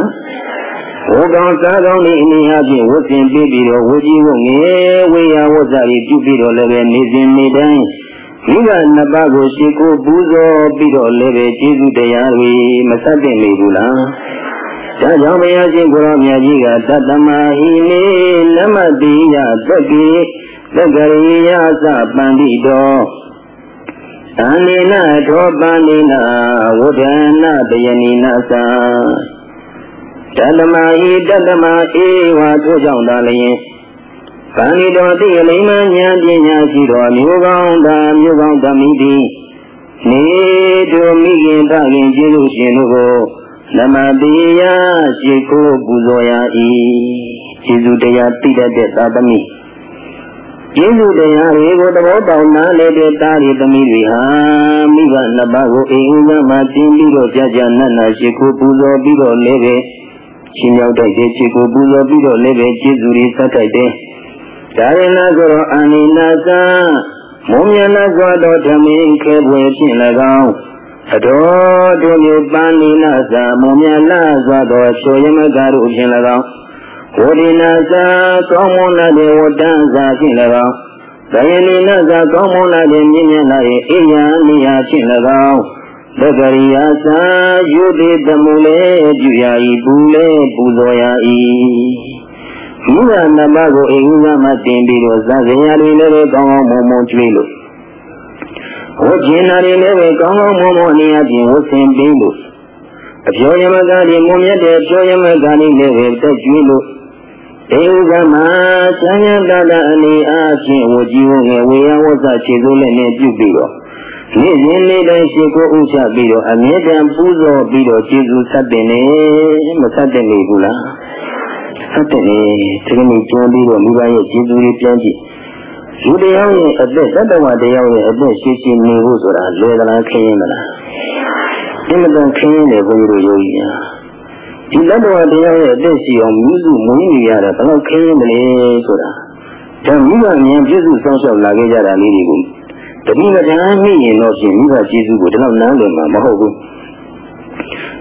Speaker 1: ဝကောင်စားကောင်းဒီအနေအချင်းဝတ်ဆင်ပြီးပြီးတော့ဝကြီးဝငယ်ဝေယဝဇ္ဇာတွေပြုပြီးတော့လည်းပဲနေစဉ်နေတိုင်း မိဘနှစ်ပါးကိုရှိကိုပူဇော်ပြီးတော့လည်းပဲကျေးဇူးတရားတွေမဆက်တင်မိဘူးလားဒါကြောင့်ဘုရားရှင်ကိုရောမြတ်ကြီးကတတမဟိနေနမတိယသက္ကိသက္ကရိယသပန္တိတောသန္နေနထောပန္နိနာဝုဒ္ဓနာတယနိနာသတတမဟိတတမဧဝထိုကြောင့်သာလျင် ဗန္ဒီတော်တိအလိမ္မာဉာဏ်ပညာရှိတော်မျိုးကောင်းသာမျိုးကောင်းသမိတိနေတို့မိခင်တခင်ကျေးဇူးရှင်တို့ကိုနမတိယရှိခိုးပူဇော်ရ၏ကျေးဇူးတရားသိတတ်တဲ့သာသမီကျေးဇူးတရားတွေကိုသဘောပေါက်နားလည်တဲ့သားရီသမီးတွေဟာမိဘနှစ်ပါးကိုအိမ်ဦးမှာတင်ပြီးတော့ကြာကြာနတ်နာရှိခိုးပူဇော်ပြီးတော့လည်းပဲရှင်ရောက်တဲ့ခြေကိုပူဇော်ပြီးတော့လည်းပဲကျေးဇူးတွေဆက်တိုက်တယ် ဒါရင်နာဆိုတော့အာနိနာသမုံမြနာစွာသောဓမ္မိခေပွေဖြင့်၎င်းအတော်တို့မျိုးပန်းနိနာသာမုံမြလာစွာသောချောယမကတို့ဖြင့်၎င်းဝိဒိနာသာကောင်းမွန်လာတဲ့ဝတ္တန်သာဖြင့်၎င်းဒယနိနာသာကောင်းမွန်လာတဲ့မြင့်မြတ်လာတဲ့အိယာနိယာဖြင့်၎င်းသက္ကရိယာသာယုတိတမှုလေပြုရာဤပူလေပူဇော်ရာဤ မိဘနှစ်ပါးကိုအိမ်ဦးမှာတင်ပြီးတော့ဇာစရာတွေလည်းကောင်းကောင်းမွန်မွန်ကျွေးလို့ဝတ်ကျင်နာတွေလည်းပဲကောင်းကောင်းမွန်မွန်အနေအချင်းဝတ်ဆင်ပေးလို့အပြောယမကတွေမွန်မြတ်တဲ့အပြောယမကတွေလည်းပဲတက်ကျွေးလို့အိမ်ဦးမှာဆန်းရတတအနေအချင်းဝကြည်ဝငယ်ဝေယဝဇခြေစိုးလည်းနဲ့ပြုပြီးတော့နေ့စဉ်နေ့တိုင်းရှိကိုဥချပြီးတော့အမြဲတမ်းပူဇော်ပြီးတော့ကျေးဇူးဆက်တင်နေမဆက်တင်နေဘူးလား ဆက်တင်နေဒီကနေ့ကျွမ်းပြီးတော့မိဘရဲ့ကျေးဇူးတွေပြန်ကြည့်လူတရားရဲ့အသက်တတဝတရားရဲ့အသက်ရှိရှိနေဖို့ဆိုတာလွယ်သလားခင်းရင်မလားအင်မတန်ခင်းရင်လေဘုန်းကြီးတို့ယောဂီများဒီတတဝတရားရဲ့အသက်ရှိအောင်မြုစုမွေးနေရတာဘယ်လောက်ခင်းရင်လဲဆိုတာဒါမိဘမြန်ပြည့်စုံဆောင်ရှောက်လာခဲ့ကြတာလေးတွေကိုတတိမတန်းမိရင်တော့ပြင်မိဘကျေးဇူးကိုဒီလောက်နမ်းလွန်မှာမဟုတ်ဘူး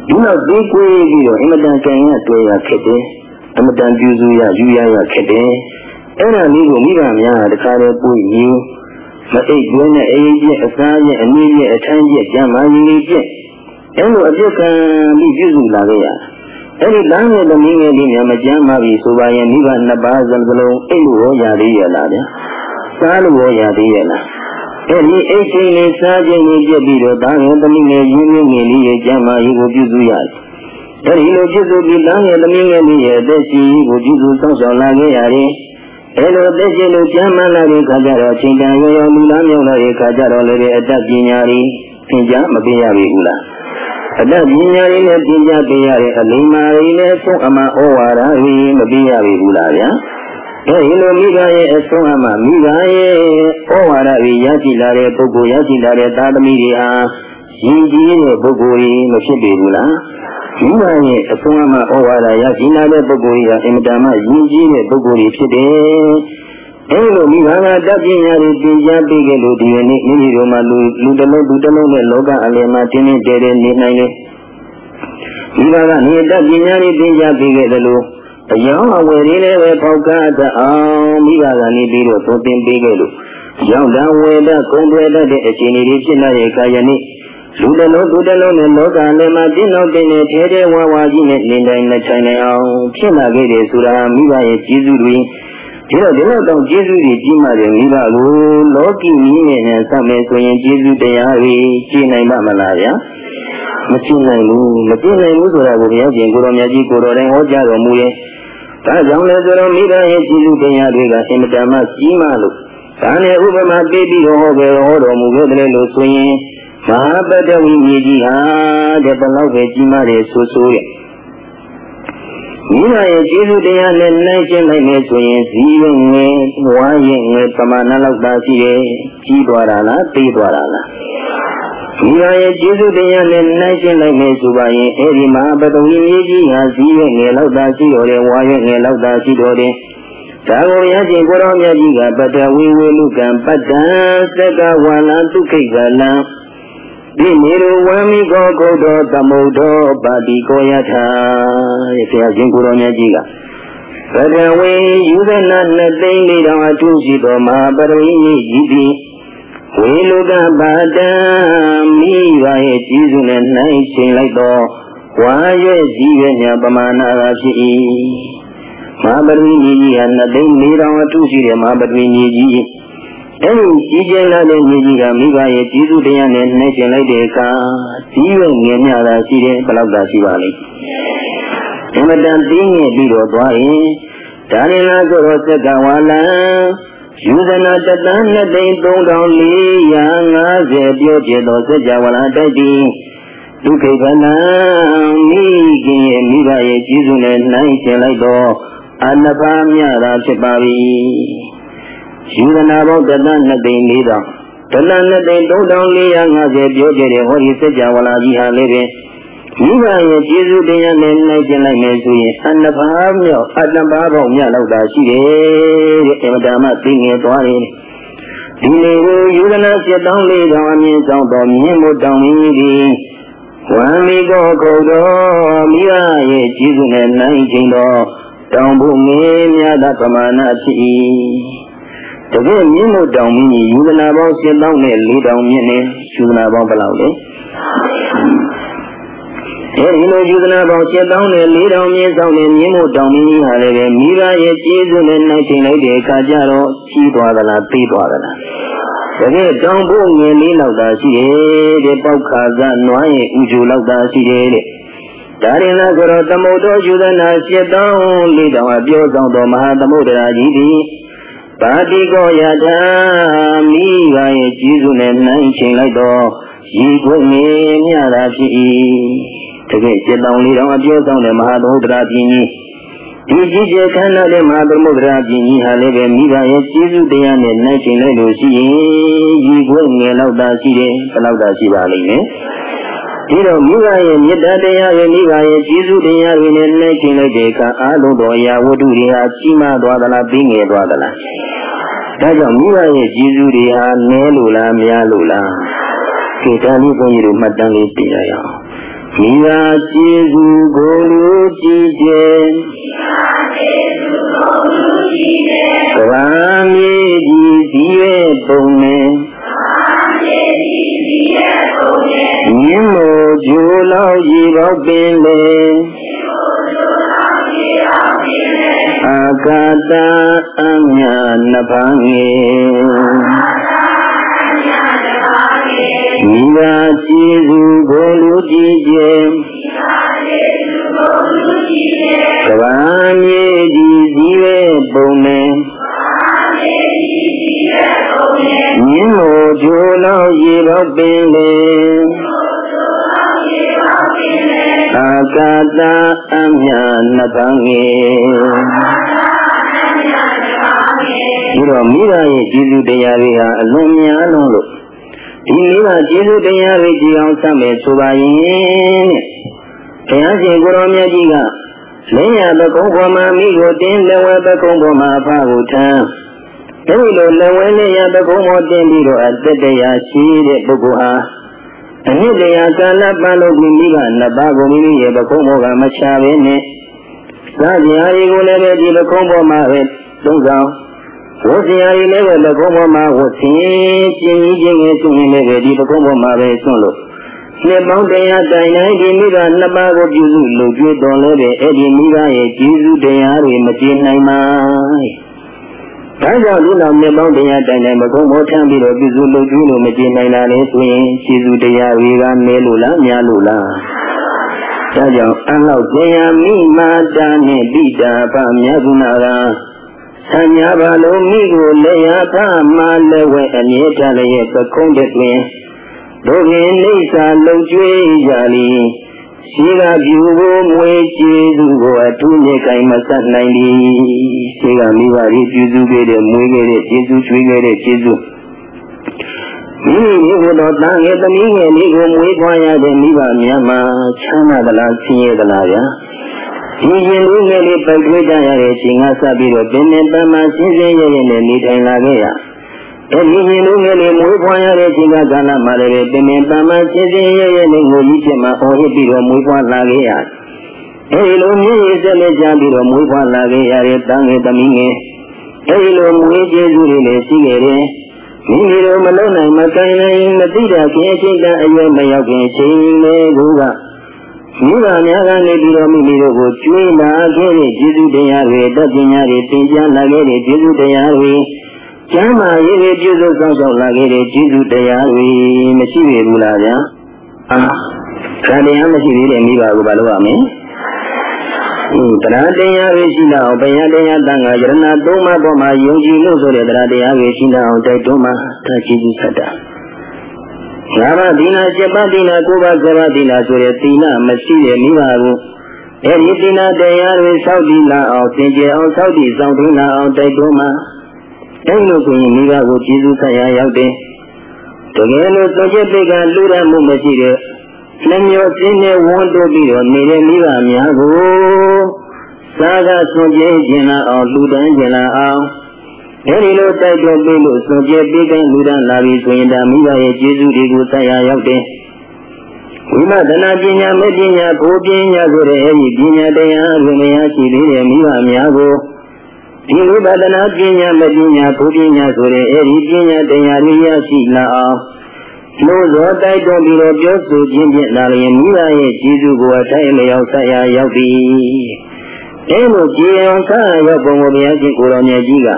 Speaker 1: ဒီလောက်သေးကွေးပြီးတော့အင်မတန်ကြံရတွေ့ရခက်တယ် အမတန်ပြုစုရယူရရခက်တယ်အဲ့ဒါလေးကိုမိဘများတခါတည်းပို့ယူမအိပ်တွင်းနဲ့အေးပြည့်အစားရဲ့အနည်းရဲ့အထမ်းရဲ့ကြမ်းမာကြီးလေးပြည့်အဲ့လိုအပြစ်ခံပြီးပြုစုလာခဲ့ရအဲ့ဒီတန်းရဲ့သမီးငယ်လေးများမကြမ်းမာပြီဆိုပါရင်မိဘနှစ်ပါးစလုံးအိပ်လို့ရောရသေးရဲ့လားဗျာစားလို့ရောရသေးရဲ့လားအဲဒီအိတ်ချင်းလေးစားခြင်းကိုပြည့်ပြီးတော့ဒါငယ်သမီးငယ်ရင်းရင်းငယ်လေးရဲ့ကျမ်းမာရေးကိုပြုစုရတယ်။ အဲဒီလိုပြုစုပြီးဒါငယ်သမီးငယ်လေးရဲ့အသက်ရှင်ကိုပြုစုဆောင်ဆောင်လာခဲ့ရတယ်။အဲလိုအသက်ရှင်လို့ကျမ်းမာလာတဲ့ခါကျတော့ချိန်တန်ရောရောလူလားမြောက်လာတဲ့ခါကျတော့လည်းအတတ်ပညာတွေသင်ကြားမပေးရပြီဘူးလား။အတတ်ပညာတွေနဲ့သင်ကြားပေးရတဲ့အလိမ္မာတွေနဲ့ဆုံးအမှဩဝါဒတွေမပေးရပြီဘူးလားဗျာ။အဲဒီလိုမိဘရဲ့အဆုံးအမမိဘရဲ့ဩဝါဒတွေရရှိလာတဲ့ပုဂ္ဂိုလ်ရရှိလာတဲ့သာသမီတွေဟာရည်ကြီးတဲ့ပုဂ္ဂိုလ်ကြီးမဖြစ်ပေဘူးလား မိဘရဲ့အဆုံးအမဩဝါဒရရှိလာတဲ့ပုဂ္ဂိုလ်ကြီးဟာအင်မတန်မှရည်ကြီးတဲ့ပုဂ္ဂိုလ်ကြီးဖြစ်တယ်အဲလိုမိဘကတတ်ပညာတွေသင်ကြားပေးကြလို့ဒီနေ့မိမိတို့မှာလူလူတစ်လုံးလူတစ်လုံးနဲ့လောကအလယ်မှာတင်းတင်းတဲတဲနေနိုင်တယ်မိဘကနေတတ်ပညာတွေသင်ကြားပေးကြတယ်လို့အယောင်အဝယ်လေးလည်းပဲပေါက်ကတအောင်မိဘကနေပြီးတော့သုံးသင်ပေးခဲ့လို့ရောက်တာဝေဒကုံတွေတတ်တဲ့အခြေအနေတွေဖြစ်လာရဲ့ကာယနေ့ လူတလုံးသူတလုံးနဲ့လောကလည်းမှာတင်းတော့တင်းနဲ့ထဲထဲဝါဝါကြီးနဲ့နေတိုင်းနဲ့ထိုင်နေအောင်ဖြစ်လာခဲ့တယ်ဆိုတာမိဘရဲ့ကျေးဇူးတွေဒီတော့ဒီလောက်တော့ကျေးဇူးတွေကြီးမှတယ်မိဘကိုလောကီနည်းနဲ့ဆက်မယ်ဆိုရင်ကျေးဇူးတရားတွေကြည်နိုင်ပါမလားဗျာမကျင့်နိုင်ဘူးမကျင့်နိုင်ဘူးဆိုတာကိုဘုရားရှင်ကိုတော်မြတ်ကြီးကိုတော်တိုင်ဟောကြားတော်မူရဲ့ဒါကြောင့်လဲဆိုတော့မိဘရဲ့ကြည်လူတရားတွေကအင်မတန်မှကြီးမားလို့ဒါနဲ့ဥပမာပေးပြီးတော့ဟောခဲ့ဟောတော်မူခဲ့တယ်လို့ဆိုရင် မဟာပတ္တဝိမြေကြီးဟာတဲ့ဘလောက်ပဲကြီးမားတယ်ဆိုဆိုရဲ့မိဘရဲ့ကျေးဇူးတရားနဲ့နိုင်ကျင့်လိုက်မယ်ဆိုရင်ဇီးရင်ငယ်ဝါရင်ငယ်ပမာဏလောက်သာရှိတယ်ကြီးသွားတာလားသေးသွားတာလားမိဘရဲ့ကျေးဇူးတရားနဲ့နိုင်ကျင့်လိုက်မယ်ဆိုပါရင်အဲဒီမဟာပတဝီမြေကြီးဟာဇီးရင်ငယ်လောက်သာရှိတော်တယ်ဝါရင်ငယ်လောက်သာရှိတော်တယ်ဒါကိုရခြင်းကိုရောမြတ်ကြီးကပတဝီဝေလူကံပတ္တံသက္ကဝါလံဒုက္ခိကလံ ဒီနေရဝံမိကောကုတ်တော်သမုဒ္ဒောပါတိကိုယထာရဲ့ဆရာရှင်ကိုရောမြတ်ကြီးကဗဒဝေယူဇနာနှစ်သိန်းလေးတောင်အထူးရှိသောမဟာပရိနိကြီးသည်ဝေလူကပါတံမိဘရဲ့ကြီးစုနဲ့နိုင်ချိန်လိုက်သောဝါရဲ့ကြီးရဲ့ညာပမာဏသာဖြစ်၏မဟာပရိနိကြီးဟာနှစ်သိန်းလေးတောင်အထူးရှိတဲ့မဟာပရိနိကြီး အဲဒီကြီးကျယ်လာတဲ့ညီကြီးကမိဘရဲ့ကျေးဇူးတရားနဲ့နှိမ့်ကျင်လိုက်တဲ့အခါကြီးရွယ်ငယ်မြတာရှိတယ်ဘယ်လောက်သာရှိပါလိမ့်အမတန်သိငယ်ပြီးတော့သွားရင်ဒါရဏဆိုတော့စက္ကဝါလံယူဇနာတတန်းနှစ်သိန်း3450ပြောကျသောစัจ java လာတိုက်ပြီးဒုက္ခိကနာမိခင်ရဲ့မိဘရဲ့ကျေးဇူးနဲ့နှိုင်းကျင်လိုက်တော့အနဘာမြတာဖြစ်ပါပြီ ယူဇနာပေါင်းတသနှစ်သိန်း၄တောင်တလနှစ်သိန်း3450ပြောကြတဲ့ဟောဒီစัจ java လာကြီးဟာလည်းပင်မိဘရဲ့ကျေးဇူးတရားနဲ့နိုင်ကျင်လိုက်မယ်ဆိုရင်အနဘာမြောက်အတ္တဘာပေါင်းမြလောက်တာရှိတယ်တဲ့အမတမသိငယ်သွားတယ်ဒီလေကိုယူဇနာစစ်တောင်းလေးတောင်အမြင့်ဆောင်တော်မြင့်မို့တောင်းမင်းကြီးဝမ်းမီကိုခုတော်မိဘရဲ့ကျေးဇူးနဲ့နိုင်ကျင်တော်တောင်းဖို့မင်းများသာပမာဏဖြစ်၏ တကယ်မြင့်လို့တောင်ပြီးယူဇနာပေါင်း7000နဲ့4000မြင့်နေယူဇနာပေါင်းဘယ်လောက်လဲအဲဒီလိုယူဇနာပေါင်း7000နဲ့4000မြင့်ဆောင်နဲ့မြင့်လို့တောင်ပြီးဟာလည်းပဲမိဘရဲ့ကျေးဇူးနဲ့နိုင်ချိန်လိုက်တဲ့အခါကျတော့ကြီးသွားသလားပြီးသွားသလားတကယ်တောင်ဖို့ငင်လေးလောက်သာရှိတယ်တဲ့ပေါက်ခါကနွားရဲ့ဥကျူလောက်သာရှိတယ်တဲ့ဒါရင်လားဆိုတော့သမုဒ္ဒောယူဇနာ7000 4000အပြောဆောင်တော်မဟာသမုဒ္ဒရာကြီးသည် ပါတိကောယထာမိဘရဲ့ကျေးဇူးနဲ့နိုင်ချိန်လိုက်တော့ရည်ခွင့်နေမြတာဖြစ်၏တကယ်စေတောင်လေးတော်အပြောဆောင်တဲ့မဟာသမုဒ္ဒရာပြင်းကြီးဒီကြီးကျယ်ခန္ဓာတဲ့မဟာသမုဒ္ဒရာပြင်းကြီးဟာလည်းပဲမိဘရဲ့ကျေးဇူးတရားနဲ့နိုင်ချိန်လိုက်လို့ရှိရင်ရည်ခွင့်ငယ်လောက်သာရှိတယ်ဘယ်လောက်သာရှိပါလိမ့်မယ် ဒီတော့မိဘရဲ့မေတ္တာတရားရဲ့မိဘရဲ့ကျေးဇူးတရားတွေနဲ့နှိုင်းချင်လိုက်တဲ့အခါအာလုံးတော်အရာဝတ္ထုတွေဟာကြီးမားသွားသလားပြီးငယ်သွားသလားဒါကြောင့်မိဘရဲ့ကျေးဇူးတွေဟာနည်းလို့လားများလို့လားဒီတန်လေးဘုန်းကြီးတို့မှတ်တမ်းလေးပြင်ရအောင်မိဘကျေးဇူးကိုလူကြည်ကျယ်ကဘာမြေကြီးဒီရဲ့ပုံနဲ့ မြင်းမို့ဂျိုလောက်ရေတော့ပင်လေအာကာတအမြနဖန်ငေမိဘကျေးဇူးကိုလူကြည်ကျင်ကဘာမြေကြီးစည်းရဲ့ပုံနဲ့မြင်းမို့ဂျိုလောက်ရေတော့ပင်လေ အာကာတအမြနဖန်ငေဒီတော့မိဘရဲ့ကျေးဇူးတရားတွေဟာအလွန်များလုံးလို့ဒီမိဘကျေးဇူးတရားတွေကြည်အောင်ဆက်မယ်ဆိုပါရင်တဲ့ဘုရားရှင်ကိုရောမြတ်ကြီးကလင်းရပကုံးပေါ်မှာမိကိုတင်းလက်ဝဲပကုံးပေါ်မှာအဖကိုထမ်းအဲဒီလိုလက်ဝဲနဲ့ရပကုံးပေါ်တင်းပြီးတော့အသက်တရားရှိတဲ့ပုဂ္ဂိုလ်ဟာ အနှစ်တရားကာလပတ်လို့ဒီမိဘနှစ်ပါးကိုမိမိရဲ့ပကုံးပေါ်ကမချဘဲနဲ့သာဇာရီကိုလည်းပဲဒီပကုံးပေါ်မှာပဲသုံးဆောင်ဝတ်စရာတွေလည်းပဲပကုံးပေါ်မှာဝတ်ဆင်းကျင်ကြီးခြင်းငယ်ဆုံးလည်းပဲဒီပကုံးပေါ်မှာပဲဆွန့်လို့နှစ်ပေါင်းတရားတိုင်တိုင်းဒီမိဘနှစ်ပါးကိုပြုစုလုပ်ကြွတော်လည်းပဲအဲ့ဒီမိဘရဲ့ကျေးဇူးတရားတွေမကျေနိုင်ပါ ဒါကြောင့်လူတော်မြတ်ပေါင်းတရားတိုင်တိုင်မကုန်းမောထမ်းပြီးတော့ပြုစုလုပ်ကျွေးလို့မကျေနိုင်တာလေဆိုရင်ကျေစုတရားတွေကမဲလို့လားများလို့လားဒါကြောင့်အလောက်တရားမိမာတာနဲ့ပိတာပမြတ်ကုဏကဆံညာပါလုံးမိကိုလေယာဖမှလည်းဝဲအမြဲတမ်းလည်းပကုံးတဲ့တွင်ဒုက္ခအိဋ္ဌာလုံကျွေးကြလီ ရှိကပြုဖို့မွေကျေသူကိုအထူးမြေကိုင်မဆက်နိုင်သည်ရှိကမိဘကြီးပြုစုခဲ့တဲ့မွေခဲ့တဲ့ကျေစုကျွေးခဲ့တဲ့ကျေစုမိမိမျိုးတော်တန်ငယ်သမီးငယ်လေးကိုမွေးဖွားရတဲ့မိဘများမှာချမ်းသာသလားဆင်းရဲသလားဗျာဒီရင်လူငယ်လေးပိုက်ထွေးကြရတဲ့အချိန်ကစပြီးတော့ပင်ပင်ပန်းပန်းရှင်းရှင်းရရနဲ့နေထိုင်လာခဲ့ရ အဲဒီရင်လူငယ်လေးမွေးဖွားရတဲ့အချိန်ကကာလမှာလည်းပင်ပင်ပန်းပန်းရှင်းရှင်းရရနဲ့ငိုကြီးဖြစ်မှာအော်ဟစ်ပြီးတော့မွေးဖွားလာခဲ့ရအဲဒီလိုမြည်ရစနဲ့ကြပြီးတော့မွေးဖွားလာခဲ့ရတဲ့တန်ငယ်သမီးငယ်အဲဒီလိုမွေးကျေးဇူးတွေလည်းရှိခဲ့တယ်မိမိတို့မလုံနိုင်မကိုင်နိုင်မသိတာခင်အချိန်ကအရွယ်မရောက်ခင်ချိန်လေးကမိဘများကနေပြီးတော့မိမိတို့ကိုကျွေးလာခဲ့တဲ့ကျေးဇူးတရားတွေတတ်ပညာတွေသင်ကြားလာခဲ့တဲ့ကျေးဇူးတရားတွေ ကျမ်းမာရေးတွေပြုစုဆောင်ရှောက်လာခဲ့တဲ့ကျေးဇူးတရားတွေမရှိပေဘူးလားဗျာအာဒါတရားမရှိသေးတဲ့မိဘကိုဘာလုပ်ရမလဲတရားတရားပဲရှိလာအောင်ဘယတရားတန်ခါယရဏသုံးပါးပေါ်မှာယုံကြည်လို့ဆိုတဲ့တရားတရားပဲရှိလာအောင်တိုက်တွန်းမှာဒါကြည့်ကြည့်ဆက်တာငါးပါးသီလ7ပါးသီလ9ပါး7ပါးသီလဆိုတဲ့သီလမရှိတဲ့မိဘကိုအဲဒီသီလတရားတွေစောင့်တည်လာအောင်သင်ကြအောင်စောင့်တည်ဆောင်ထွန်းလာအောင်တိုက်တွန်းမှာ အဲလိုဆိုရင်မိဘကိုကျေးဇူးဆက်ရရောက်တယ်တကယ်လို့သုံးချက်ပိတ်ကလူရမှုမရှိတဲ့နှမျိုးစင်းနဲ့ဝန်းတိုးပြီးတော့နေတဲ့မိဘများကိုသာကဆွန်ပြေးခြင်းလာအောင်လူတန်းခြင်းလာအောင်အဲဒီလိုတိုက်တွန်းပြီးလို့ဆွန်ပြေးပြီးကလူတန်းလာပြီဆိုရင်ဒါမိဘရဲ့ကျေးဇူးတွေကိုဆက်ရရောက်တယ်ဝိမဒနာပညာမေပညာဘိုးပညာဆိုတဲ့အဲဒီပညာတရားကိုမရရှိသေးတဲ့မိဘများကို ဒီဝိပဒနာပညာမပညာဘုပညာဆိုတဲ့အဲဒီပညာတရားတွေရရှိလာအောင်လို့သောတိုက်တွန်းပြီးတော့ပြောဆိုခြင်းဖြင့်လာလျင်မိဘရဲ့ကျေးဇူးကိုအတိုင်းလျောက်ဆက်ရရောက်သည်အဲလိုကြည်အောင်ဆက်ရောက်ပုံကိုဘုရားရှင်ကိုတော်မြတ်ကြီးက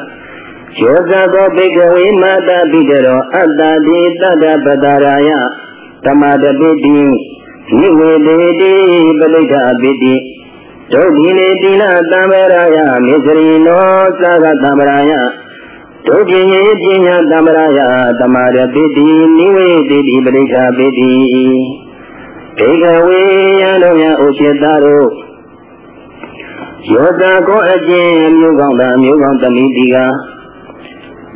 Speaker 1: ယောဇသောဘိကဝေမာတာပိတရောအတ္တတိတတ္တပတရာယဓမ္မတပိတိနိဝေတေတိပဋိဋ္ဌအပိတိ ဒုက္ခိလေတိလသံဗရာယမေစရိနောသာဂသံဗရာယဒုပင်ယေပညာတမရယတမရပိတိနိဝေတိတိပရိက္ခပိတိဒေကဝေယံတို့များဥจิตသားတို့ယောတာကောအကျင့်မျိုးကောင်းတာမျိုးကောင်းသမီးတီက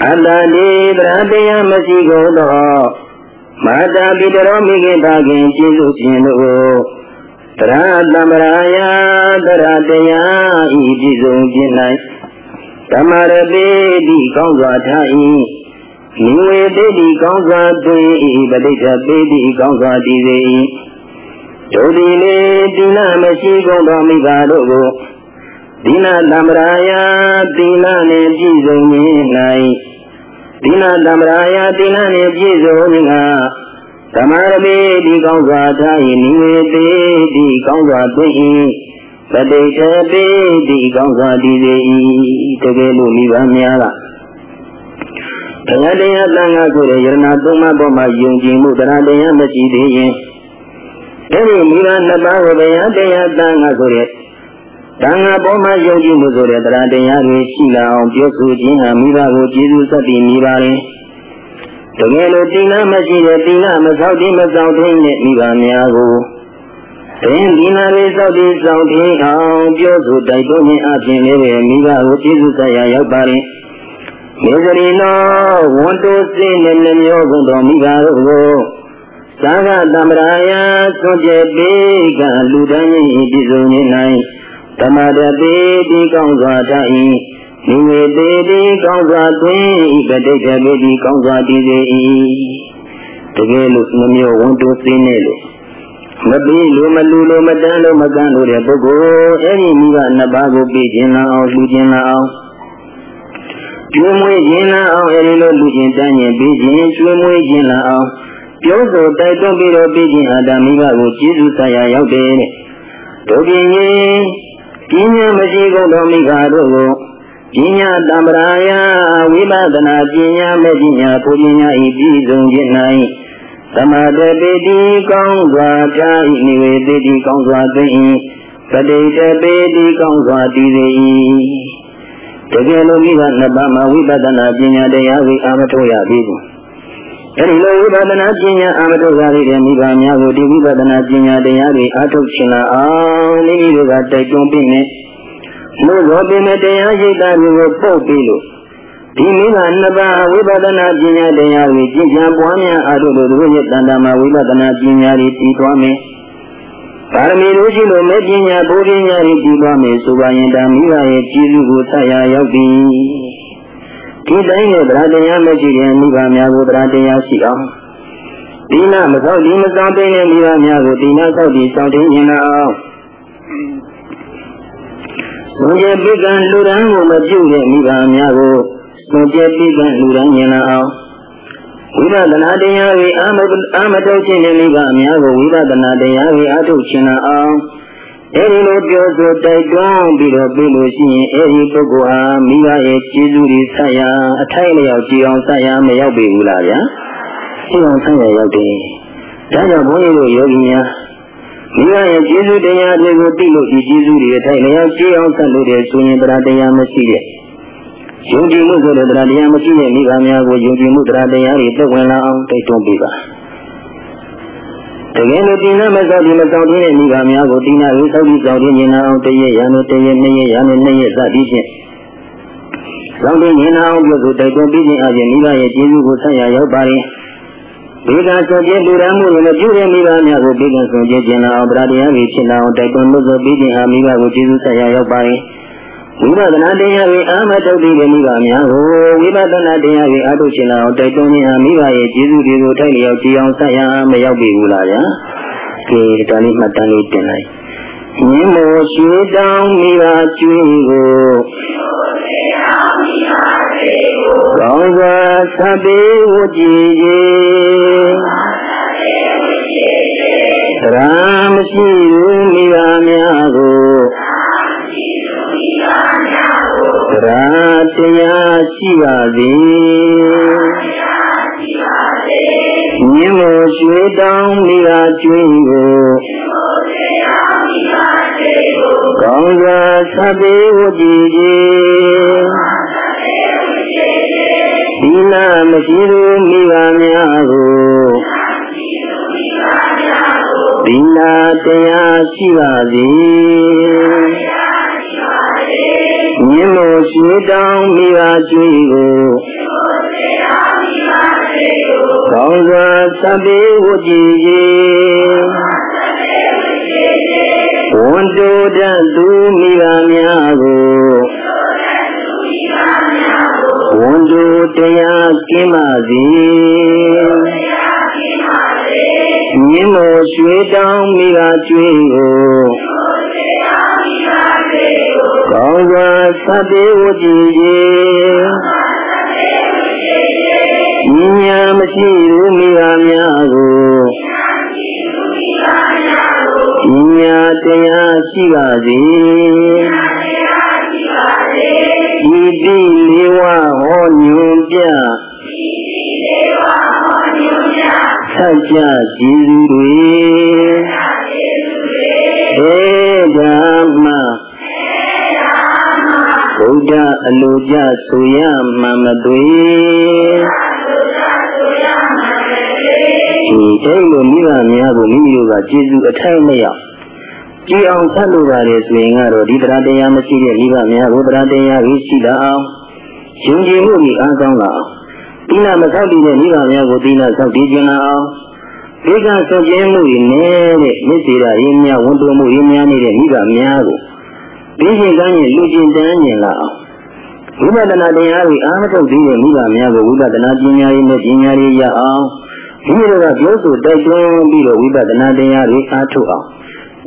Speaker 1: အတ္တတိတရတရားမရှိကုန်သောမာတာပိတရောမိခင်ပါခင်ကျေးဇူးရှင်တို့ တရတမရာယတရတရားဤပြည့်စုံခြင်း၌ဓမ္မရပေတိကောင်းစွာထား၏နိဝေတိတိကောင်းစွာသွေ၏ပဋိစ္စပေတိကောင်းစွာတည်စေ၏ဒုတိလေတိနာမရှိကုန်သောမိဘတို့ကိုဒီနာတမရာယတိနာနှင့်ပြည့်စုံခြင်း၌ဒီနာတမရာယတိနာနှင့်ပြည့်စုံခြင်းက ဓမ္မရပေတိကောင်းစွာထား၏နိဝေတိတိကောင်းစွာသွေ၏ပဋိစ္စပိတိကောင်းစွာတည်စေ၏တကယ်လို့မိဘများကတရားတရားတန်ခါဆိုတဲ့ယရနာသုံးပါးပေါ်မှာယုံကြည်မှုတရားတရားမရှိသေးရင်အဲဒီမိဘနှစ်ပါးကိုတရားတရားတန်ခါဆိုတဲ့တန်ခါပေါ်မှာယုံကြည်မှုဆိုတဲ့တရားတရားတွေရှိလာအောင်ပြောဆိုခြင်းဟာမိဘကိုကျေးဇူးဆက်ပြီးမိပါတယ် တကယ်လို့တိနာမရှိတဲ့တိနာမသောက်တိမသောက်တဲ့မိဘများကိုသင်ဒီနာလေးသောက်ပြီးဆောင်ထင်းအောင်ပြောဆိုတိုက်တွန်းခြင်းအပြင်လည်းပဲမိဘကိုကျေးဇူးဆက်ရရောက်ပါရင်မေဇရီနောဝန်တိုးစိနဲ့နှမျိုးကုန်တော်မိဘတို့ကိုသာဂတမရာယသွန်ကျေပေကလူတိုင်း၏ပြည်စုံနေ၌ဓမ္မတပေတိကောင်းစွာတ၏ နိဝေတေတိကောင်းစွာသွင်းဤပဋိက္ခပေတိကောင်းစွာတည်စေ၏တကယ်လို့နှမျိုးဝန်တိုးစိနဲ့လို့မပြီးလို့မလူလို့မတန်းလို့မကန်းလို့တဲ့ပုဂ္ဂိုလ်အဲ့ဒီမိဘနှစ်ပါးကိုပြီးခြင်းလာအောင်လူခြင်းလာအောင်ကျွေးမွေးခြင်းလာအောင်အဲ့ဒီလိုလူခြင်းတန်းခြင်းပြီးခြင်းကျွေးမွေးခြင်းလာအောင်ပြောဆိုတိုက်တွန်းပြီးတော့ပြီးခြင်းအာတမိဘကိုကျေးဇူးဆရာရောက်တယ်တဲ့ဒုတိယပညာမရှိကုန်သောမိဘတို့ကို ပညာတမ္ပရာယဝိပဿနာပညာမဲ့ပညာပူပညာဤပြည်စုံခြင်း၌သမတပေတိကောင်းစွာဖြာဤနိဝေတိတိကောင်းစွာသိ၏ပဋိတပေတိကောင်းစွာတည်စေ၏တကယ်လို့မိဘနှစ်ပါးမှာဝိပဿနာပညာတရားကိုအာမထုတ်ရပြီအဲဒီလိုဝိပဿနာပညာအာမထုတ်ရတဲ့မိဘများကိုဒီဝိပဿနာပညာတရားတွေအာထုတ်ခြင်းလာအောင်မိမိတို့ကတိုက်တွန်းပြီးနေ လို့ရောပင်တရားရိပ်တာတွေကိုပုတ်ပြီးလို့ဒီမိဘနှစ်ပါးဝိပဿနာပညာတရားတွေကြည်ကြံပွားများအားထုတ်လို့တို့ရဲ့တန်တာမှာဝိပဿနာပညာတွေတည်သွားမယ်ပါရမီတို့ရှိလို့မဲ့ပညာဘုပညာတွေတည်သွားမယ်ဆိုပါရင်ဒါမိဘရဲ့ကြည်စုကိုဆက်ရရောက်ပြီဒီတိုင်းနဲ့တရားတရားမရှိတဲ့မိဘများကိုတရားတရားရှိအောင်ဒီနာမသောဒီမဆောင်တဲ့မိဘများကိုဒီနာသောက်ဒီဆောင်တင်ရင်အောင် ဘုရားပိကံလူရန်ကိုမပြုတဲ့မိဘများကိုဘုရားပိကံလူရန်ရင်အောင်ဝိပဿနာတရားကိုအာမအာမထုတ်ခြင်းနဲ့မိဘများကိုဝိပဿနာတရားကိုအထုတ်ခြင်းအောင်အဲဒီလိုပြောဆိုတိုက်တွန်းပြီးတော့ပြီးလို့ရှိရင်အဲဒီပုဂ္ဂိုလ်ဟာမိဘရဲ့ကျေးဇူးတွေဆက်ရအထိုက်လျောက်ကြည်အောင်ဆက်ရမရောက်ပြီဘူးလားဗျာကြည်အောင်ဆက်ရရောက်တယ်ဒါကြောင့်ဘုန်းကြီးတို့ယောဂီများ မိဘရဲ့ကျေးဇူးတရားတွေကိုသိလို့ဒီကျေးဇူးတွေအထိုက်လျောက်ကြည်အောင်ဆက်လို့တဲ့ဆိုရင်တရားတရားမရှိတဲ့ယုံကြည်မှုဆိုတဲ့တရားတရားမရှိတဲ့မိဘများကိုယုံကြည်မှုတရားတရားတွေသက်ဝင်လာအောင်တိုက်တွန်းပေးပါတကယ်လို့ဒီနမသောဒီမသောတဲ့မိဘများကိုဒီနာဝိသောတိသောတိဉာဏအောင်တရရနတရနှစ်ရရနနှစ်ရစသည်ဖြင့်သောတိဉာဏအောင်ပြုစုတိုက်တွန်းပြီးခြင်းအပြင်မိဘရဲ့ကျေးဇူးကိုဆက်ရရောက်ပါရင် ဒီကဆိုခြင်းလူရမှုတွေနဲ့ပြုတဲ့မိဘများကိုပြီးကဆိုခြင်းကျင်လာအောင်တရားတရားတွေဖြစ်လာအောင်တိုက်တွန်းလို့ဆိုပြီးခြင်းအမိဘကိုကျေးဇူးဆက်ရရောက်ပါရင်ဝိပဿနာတရားကိုအာမထုတ်ပြီးမိဘများကိုဝိပဿနာတရားကိုအထုတ်ရှင်လာအောင်တိုက်တွန်းခြင်းအမိဘရဲ့ကျေးဇူးတွေကိုထိုက်လျောက်ကြည်အောင်ဆက်ရမရောက်ပြီဘူးလားဗျာကဲဒါလေးမှတ်တမ်းလေးတင်လိုက်မြင်းမောရှိတောင်းမိဘကျွေးကို ကောင်းစွာသဗ္ဗေဝကြည်ရေသရမရှိဘူးမိဘများကိုတရားတရားရှိပါစေမြင်းမို့ရွှေတောင်းမိတာကျွေးကိုကောင်းစွာသဗ္ဗေဝကြည်ကြီး ဒီနာမရှိသူမိဘများကိုဒီနာတရားရှိပါစေမြင်းမို့ရွှေတောင်းမိပါကျွေးကိုကောင်းစွာသဗ္ဗေဝကြည်ကြီးဝန်တိုတတ်သူမိဘများကို ဝန်တိုတရားကင်းပါစေမြင်းမို့ရွှေတောင်းမိပါကျွေးကိုကောင်းစွာသဗ္ဗေဝကြည်ကြီးဉာဏ်မရှိဘူးမိဘများကိုဉာဏ်တရားရှိပါစေ ဤတိလေးဝဟောညွန်ပြဆက်ကြကြည်တွေေဓမ္မဗုဒ္ဓအလိုကြဆိုရမှမသွေဒီတိုင်းလိုမိဘများကိုမိမိတို့ကကျေစုအထိုက်မရောက် ကြည်အောင်ဆက်လို့ပါတယ်ဆိုရင်ကတော့ဒီတရားတရားမရှိတဲ့မိဘများကိုတရားတရားကိုရှိတာအောင်ယုံကြည်မှုဤအားကောင်းလာအောင်ဒီနာမဆောက်တည်တဲ့မိဘများကိုဒီနာဆောက်တည်ခြင်းလာအောင်ဒီကဆိုခြင်းမှုဤနဲ့တဲ့မြစ်စီရာရင်းများဝန်တိုမှုရင်းများနေတဲ့မိဘများကိုဒီချိန်ကန်းရင်လူကျင်တန်းကျင်လာအောင်ဝိပဿနာတရားကိုအားမထုတ်သေးတဲ့မိဘများကိုဝိပဿနာပညာရေးနဲ့ပညာရေးရအောင်ဒီလိုကပြောဆိုတိုက်တွန်းပြီးတော့ဝိပဿနာတရားကိုအားထုတ်အောင်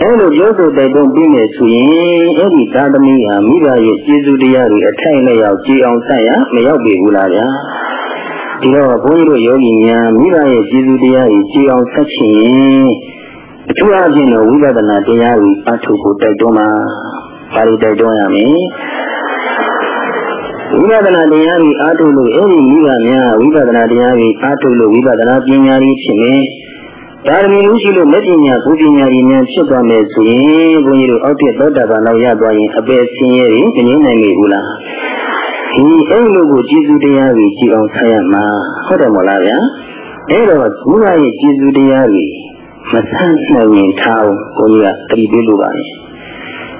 Speaker 1: အဲလိုပြောဆိုတိုက်တွန်းပြီးနေဆိုရင်အဲ့ဒီသာသမီဟာမိဘရဲ့ကျေးဇူးတရားတွေအထိုက်နဲ့ရောက်ကြည်အောင်ဆက်ရမရောက်ပြီဘူးလားဗျာဒီတော့ဘုန်းကြီးတို့ယောဂီများမိဘရဲ့ကျေးဇူးတရားကိုကြည်အောင်ဆက်ချင်အထူးအဖြင့်တော့ဝိပဿနာတရားကိုအားထုတ်ဖို့တိုက်တွန်းပါပါဠိတိုက်တွန်းရမယ်ဝိပဿနာတရားကြီးအားထုတ်လို့အဲ့ဒီမိဘများဝိပဿနာတရားကြီးအားထုတ်လို့ဝိပဿနာပညာကြီးဖြစ်မယ် ဒါရမီလူရှိလို့လက်ပညာဘုပညာကြီးများဖြစ်သွားမယ်ဆိုရင်ဘုန်းကြီးတို့အောက်ပြသောတာပန်လောက်ရသွားရင်အပေဆင်းရဲတွေမငြင်းနိုင်ဘူးလားဒီအဲ့လိုကိုကျေးဇူးတရားကြီးကြည်အောင်ဆက်ရမှာဟုတ်တယ်မလားဗျာအဲ့တော့ဘုရားရဲ့ကျေးဇူးတရားကြီးမဆန်းနိုင်ရင်ထားဘုန်းကြီးကတတိပေးလိုပါတယ်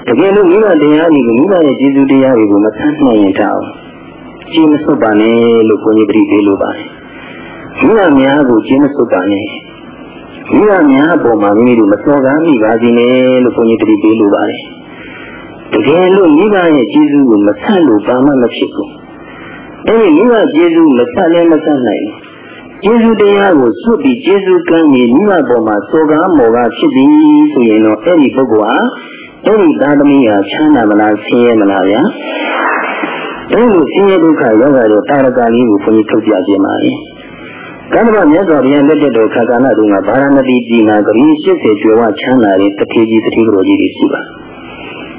Speaker 1: တကယ်လို့မိဘတရားတွေကိုမိဘရဲ့ကျေးဇူးတရားတွေကိုမဆန်းနိုင်ရင်ထားကျေးမစွတ်ပါနဲ့လို့ဘုန်းကြီးတတိပေးလိုပါတယ်မိဘများကိုကျေးမစွတ်ပါနဲ့ မိဘများပေါ်မှာမိမိတို့မစော်ကားမိပါစေနဲ့လို့ဘုန်းကြီးတတိပေးလိုပါတယ်တကယ်လို့မိဘရဲ့ကျေးဇူးကိုမဆန့်လို့ဘာမှမဖြစ်ဘူးအဲဒီမိဘကျေးဇူးမဆန့်လည်းမဆန့်နိုင်ဘူးကျေးဇူးတရားကိုစွတ်ပြီးကျေးဇူးကမ်းပြီးမိဘပေါ်မှာစော်ကားမော်ကားဖြစ်ပြီးဆိုရင်တော့အဲ့ဒီပုဂ္ဂိုလ်ဟာအဲ့ဒီသာသမီဟာချမ်းသာမလားဆင်းရဲမလားဗျာအဲ့လိုဆင်းရဲဒုက္ခရောက်ရတဲ့တာရကလေးကိုဘုန်းကြီးထုတ်ပြခြင်းပါလေ ကမ္ဘာမြတ်စွာဘုရားလက်ထက်တော်ခါကာလတုန်းကဗာရာဏသီပြည်မှာဂရီ80ကျွယ်ဝချမ်းသာတဲ့တထေကြီးတထေတော်ကြီးတွေရှိပါ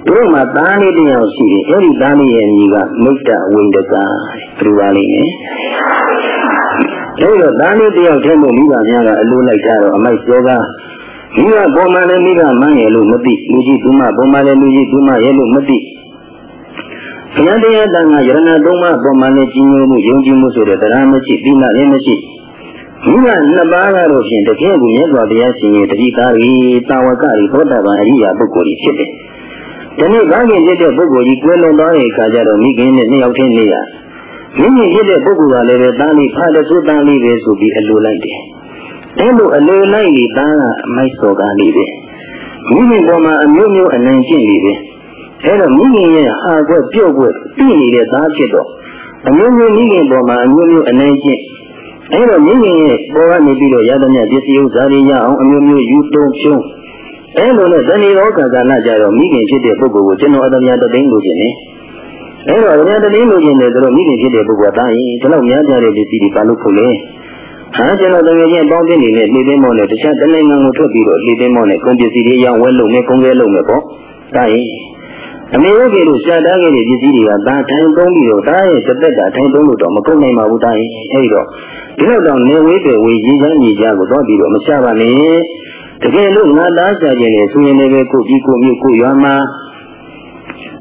Speaker 1: တို့မှာသားလေးတယောက်ရှိတယ်အဲ့ဒီသားလေးရဲ့ညီကမိတ်တဝိန္ဒကာဘယ်လိုပါလိမ့်မယ်အဲ့တော့သားလေးတယောက်ထဲမှာမိဘများကအလိုလိုက်ကြတော့အမိုက်ပြောကားမိဘပေါ်မှာလည်းမိဘမှန်းရလို့မသိလူကြီးသူမပေါ်မှာလည်းလူကြီးသူမရလို့မသိဘုရားတရားတန်ခါယရဏသုံးပါးပေါ်မှာလည်းကြီးညိုမှုယုံကြည်မှုဆိုတဲ့တရားမရှိပြီးမှလည်းမရှိ မိဘနှစ်ပါးကတော့ဖြင့်တကယ်ကိုမြတ်စွာဘုရားရှင်ရဲ့တတိသားကြီးတာဝကကြီးသောတာပန်အရိယာပုဂ္ဂိုလ်ကြီးဖြစ်တယ်။ဒီနေ့ဘာခင်ဖြစ်တဲ့ပုဂ္ဂိုလ်ကြီးကွယ်လွန်သွားတဲ့အခါကျတော့မိခင်နဲ့နှစ်ယောက်ချင်းနေရမိမိဖြစ်တဲ့ပုဂ္ဂိုလ်ကလည်းပဲသားလေးဖားတဲ့သုသားလေးပဲဆိုပြီးအလိုလိုက်တယ်။အဲလိုအလိုလိုက်ပြီးသားကအမိုက်စော်ကားလေးပဲ။မိမိပေါ်မှာအမျိုးမျိုးအနိုင်ကျင့်နေတယ်။အဲတော့မိခင်ရဲ့ဟာကွက်ပြုတ်ကွက်ပြီးနေတဲ့သားဖြစ်တော့အမျိုးမျိုးမိခင်ပေါ်မှာအမျိုးမျိုးအနိုင်ကျင့် အဲတော့မိခင်ရဲ့ပေါ်ကနေပြီးတော့ရသမျှပစ္စည်းဥစ္စာတွေရအောင်အမျိုးမျိုးယူတုံဖြုံးအဲလိုနဲ့တဏှီရောကာကနာကြတော့မိခင်ဖြစ်တဲ့ပုဂ္ဂိုလ်ကိုကျွန်တော်အတမယတသိန်းလို့ခြင်းနေအဲတော့အတမယတသိန်းလို့ခြင်းနေဆိုတော့မိခင်ဖြစ်တဲ့ပုဂ္ဂိုလ်ကတာရင်ဒီလောက်များကြတဲ့ပစ္စည်းတွေပါလို့ဖို့လေဟာကျွန်တော်တကယ်ချင်းပေါင်းတင်နေတဲ့လေသိမ်းမောနဲ့တခြားတနိုင်ငံကိုထွက်ပြီးတော့လေသိမ်းမောနဲ့ကုန်ပစ္စည်းတွေရောင်းဝဲလုပ်မယ်ကုန်ကဲလုပ်မယ်ပေါ့တာရင် အမေတို့ကလို့ရှားတားခဲ့တဲ့ပစ္စည်းတွေကဒါထိုင်သုံးပြီးတော့ဒါရဲ့တစ်သက်တာထိုင်သုံးလို့တော့မကုန်နိုင်ပါဘူးတာရင်အဲဒီတော့ဒီလောက်တော့နေဝေးတွေဝေးရင်းချမ်းကြီးကြကိုတော့ပြီးတော့မချပါနဲ့တကယ်လို့ငါသားကြခြင်းနဲ့ဆိုရင်လည်းကိုကြီးကိုမြို့ကိုရွာမှာ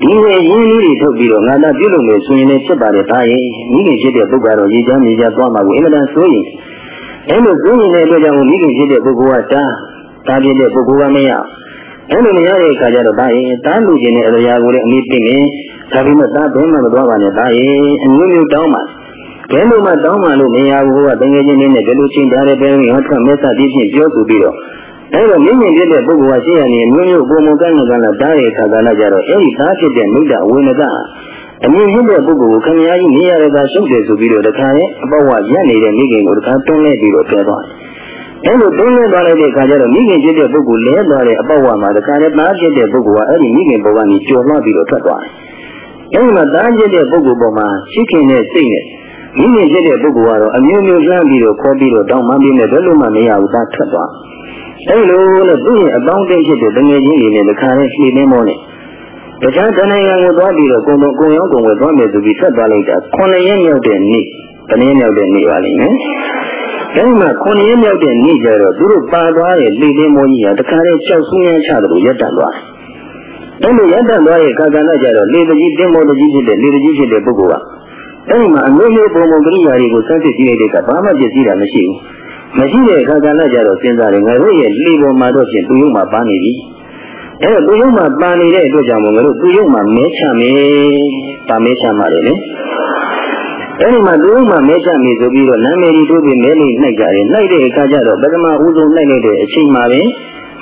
Speaker 1: ဒီဝေရင်းလေးတွေထုတ်ပြီးတော့ငါသားပြုလုပ်မယ်ဆိုရင်လည်းဖြစ်ပါတယ်ဒါရဲ့မိခင်ဖြစ်တဲ့ပုဂ္ဂိုလ်ကတော့ရည်ချမ်းမြေချသွားမှာကိုအင်မတန်ဆိုရင်အဲလိုဆိုရင်လည်းအတွက်ကြောင့်မိခင်ဖြစ်တဲ့ပုဂ္ဂိုလ်ကတားတားပြတဲ့ပုဂ္ဂိုလ်ကမရ အဲလိုမရတဲ့အခါကျတော့ဒါရဲ့တားလူခြင်းနဲ့အရာကိုလည်းအမိပြင်းနေဒါပေမဲ့တားဘယ်မှမသွားပါနဲ့ဒါရဲ့အမျိုးမျိုးတောင်းပါဘယ်လိုမှတောင်းမှလို့မရဘူးကတကယ်ချင်းနဲ့ဘယ်လိုချင်းတားလဲဘယ်လိုဟောထွက်မဲ့သတိဖြင့်ပြောဆိုပြီးတော့အဲတော့မြင့်မြင့်ပြတဲ့ပုဂ္ဂိုလ်ကရှင်းရနေမျိုးမျိုးပုံပုံကန်းကန်းလာတားရဲ့ခါကလာကြတော့အဲ့ဒီသားဖြစ်တဲ့မိတ္တဝိနကအမြင့်မြင့်တဲ့ပုဂ္ဂိုလ်ကိုခင်ဗျားကြီးနေရတဲ့ကရှုပ်တယ်ဆိုပြီးတော့တခါရဲ့အပေါ်ဝရက်နေတဲ့မိခင်ကိုတခါတွန်းလဲပြီးတော့ပြောသွားတယ် အဲလိုတွန်းလဲသွားလိုက်တဲ့အခါကျတော့မိခင်ဖြစ်တဲ့ပုဂ္ဂိုလ်လဲသွားတဲ့အပေါ်ဝမှာတခါနဲ့သားဖြစ်တဲ့ပုဂ္ဂိုလ်ကအဲ့ဒီမိခင်ပေါ်ကနေကျော်လွှတ်ပြီးတော့ထွက်သွားတယ်အဲဒီမှာသားဖြစ်တဲ့ပုဂ္ဂိုလ်ပေါ်မှာရှိခင်တဲ့စိတ်နဲ့မိမိဖြစ်တဲ့ပုဂ္ဂိုလ်ကတော့အမျိုးမျိုးလှမ်းပြီးတော့ခေါ်ပြီးတော့တောင်းမှပြီးနေဘယ်လိုမှမရဘူးသာထွက်သွားအဲလိုနဲ့သူ့ရဲ့အပေါင်းအသင်းဖြစ်တဲ့တငယ်ချင်းတွေနဲ့တခါနဲ့ရှင်းနေမောနဲ့တခြားတနိုင်ငံကိုသွားပြီးတော့ကုံတော်ကုံရောကုံဝယ်သွားမယ်ဆိုပြီးဆက်သွားလိုက်တာ9ရက်မြောက်တဲ့နေ့တနည်းမြောက်တဲ့နေ့ပါလိမ့်မယ်အဲ ဒီမှာ9ရက်မြောက်တဲ့နေ့ကျတော့သူတို့ပါသွားတဲ့လေသိမောကြီးဟာတခါနဲ့ကြောက်ဆင်းရဲချတယ်လို့ရပ်တန့်သွားတယ်အဲလိုရပ်တန့်သွားရဲ့ကာကနာကျတော့လေတကြီးတင်းမောတကြီးဖြစ်တဲ့လေတကြီးဖြစ်တဲ့ပုဂ္ဂိုလ်ကအဲဒီမှာအမျိုးမျိုးပုံပုံကရိယာတွေကိုစမ်းစစ်ကြည့်လိုက်တဲ့အခါဘာမှပြည့်စည်တာမရှိဘူးမရှိတဲ့အခါကလည်းကြတော့စဉ်းစားတယ်ငါတို့ရဲ့လေပေါ်မှာတော့ဖြင့်သူ့ရုံမှာပန်းနေပြီအဲတော့သူ့ရုံမှာပန်းနေတဲ့အတွက်ကြောင့်ငါတို့သူ့ရုံမှာမဲချမယ်ပါမဲချမှာလေလေ အဲဒီမှာသူ့ရုံမှာမဲချမယ်ဆိုပြီးတော့နာမည်ကြီးတို့ပြီးမဲလေးနှိုက်ကြတယ်နှိုက်တဲ့အခါကျတော့ပထမဦးဆုံးနှိုက်လိုက်တဲ့အချိန်မှာပဲ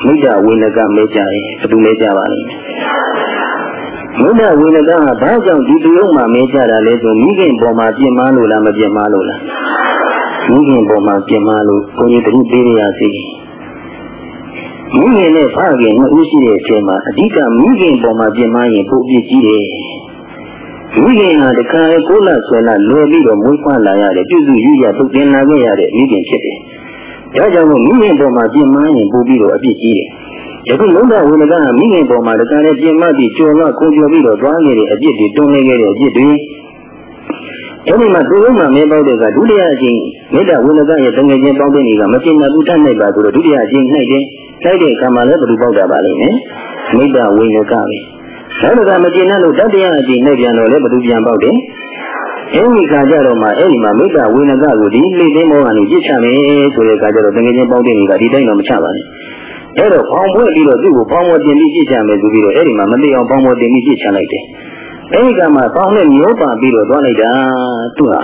Speaker 1: မိစ္ဆာဝိနကမဲချတယ်ဘယ်သူမဲချပါလိမ့်မုဒ္ဒဝိနကဟာဘာကြောင့်ဒီတူရုံမှာမဲချတာလဲဆိုမိခင်ပေါ်မှာပြင်မာလို့လားမပြင်မာလို့လားမိခင်ပေါ်မှာပြင်မာလို့ကိုကြီးတတိပေးရစီမိခင်နဲ့ဖခင်နှစ်ဦးရှိတဲ့အချိန်မှာအဓိကမိခင်ပေါ်မှာပြင်မာရင်ပိုအပြစ်ကြီးတယ် မိခင်ဟာတခါလေကိုလဆွဲလာလွယ်ပြီးတော့မွေးဖွားလာရတယ်ပြုစုယူရထုတ်တင်လာခဲ့ရတဲ့မိခင်ဖြစ်တယ်ဒါကြောင့်မို့မိခင်ပေါ်မှာပြင်မာရင်ပိုပြီးတော့အပြစ်ကြီးတယ်ယခုလုံးဝဝိနကမိခင်ပေါ်မှာတခါလေပြင်မပြီးကြော်မကိုကြော်ပြီးတော့သွားနေတဲ့အပြစ်တွေတွန်းနေခဲ့တဲ့အပြစ်တွေအဲ့ဒီမှာသူ့မှာမဲပေါက်တဲ့ကဒုတိယအကျင့်မေတ္တာဝိနကရဲ့တငယ်ချင်းပေါက်တဲ့နေကမကျင်နာဘူးတတ်နိုင်ပါဆိုတော့ဒုတိယအကျင့်နှိုက်တယ်တိုက်တဲ့အခါမှာလည်းဘယ်သူပေါက်တာပါလိမ့်မယ်မေတ္တာဝိနကပဲ နောက်တစ်ခါမကျင်နာလို့တတိယအကျင့်နှိုက်ပြန်တော့လည်းဘယ်သူပြန်ပေါက်တယ်အဲဒီခါကျတော့မှအဲ့ဒီမှာမေတ္တာဝိနကကိုဒီလေသိမောကနေပြစ်ချမယ်ဆိုတဲ့ခါကျတော့တငယ်ချင်းပေါက်တဲ့နေကဒီတိုင်းတော့မချပါနဲ့အဲ့တော့ဖောင်ပွဲပြီးတော့သူ့ကိုဖောင်မတင်ပြီးပြစ်ချမယ်ဆိုပြီးတော့အဲ့ဒီမှာမသိအောင်ဖောင်မတင်ပြီးပြစ်ချလိုက်တယ်အဲဒီကမှပေါင်းနဲ့မျိုးပါပြီးတော့သွားလိုက်တာသူဟာ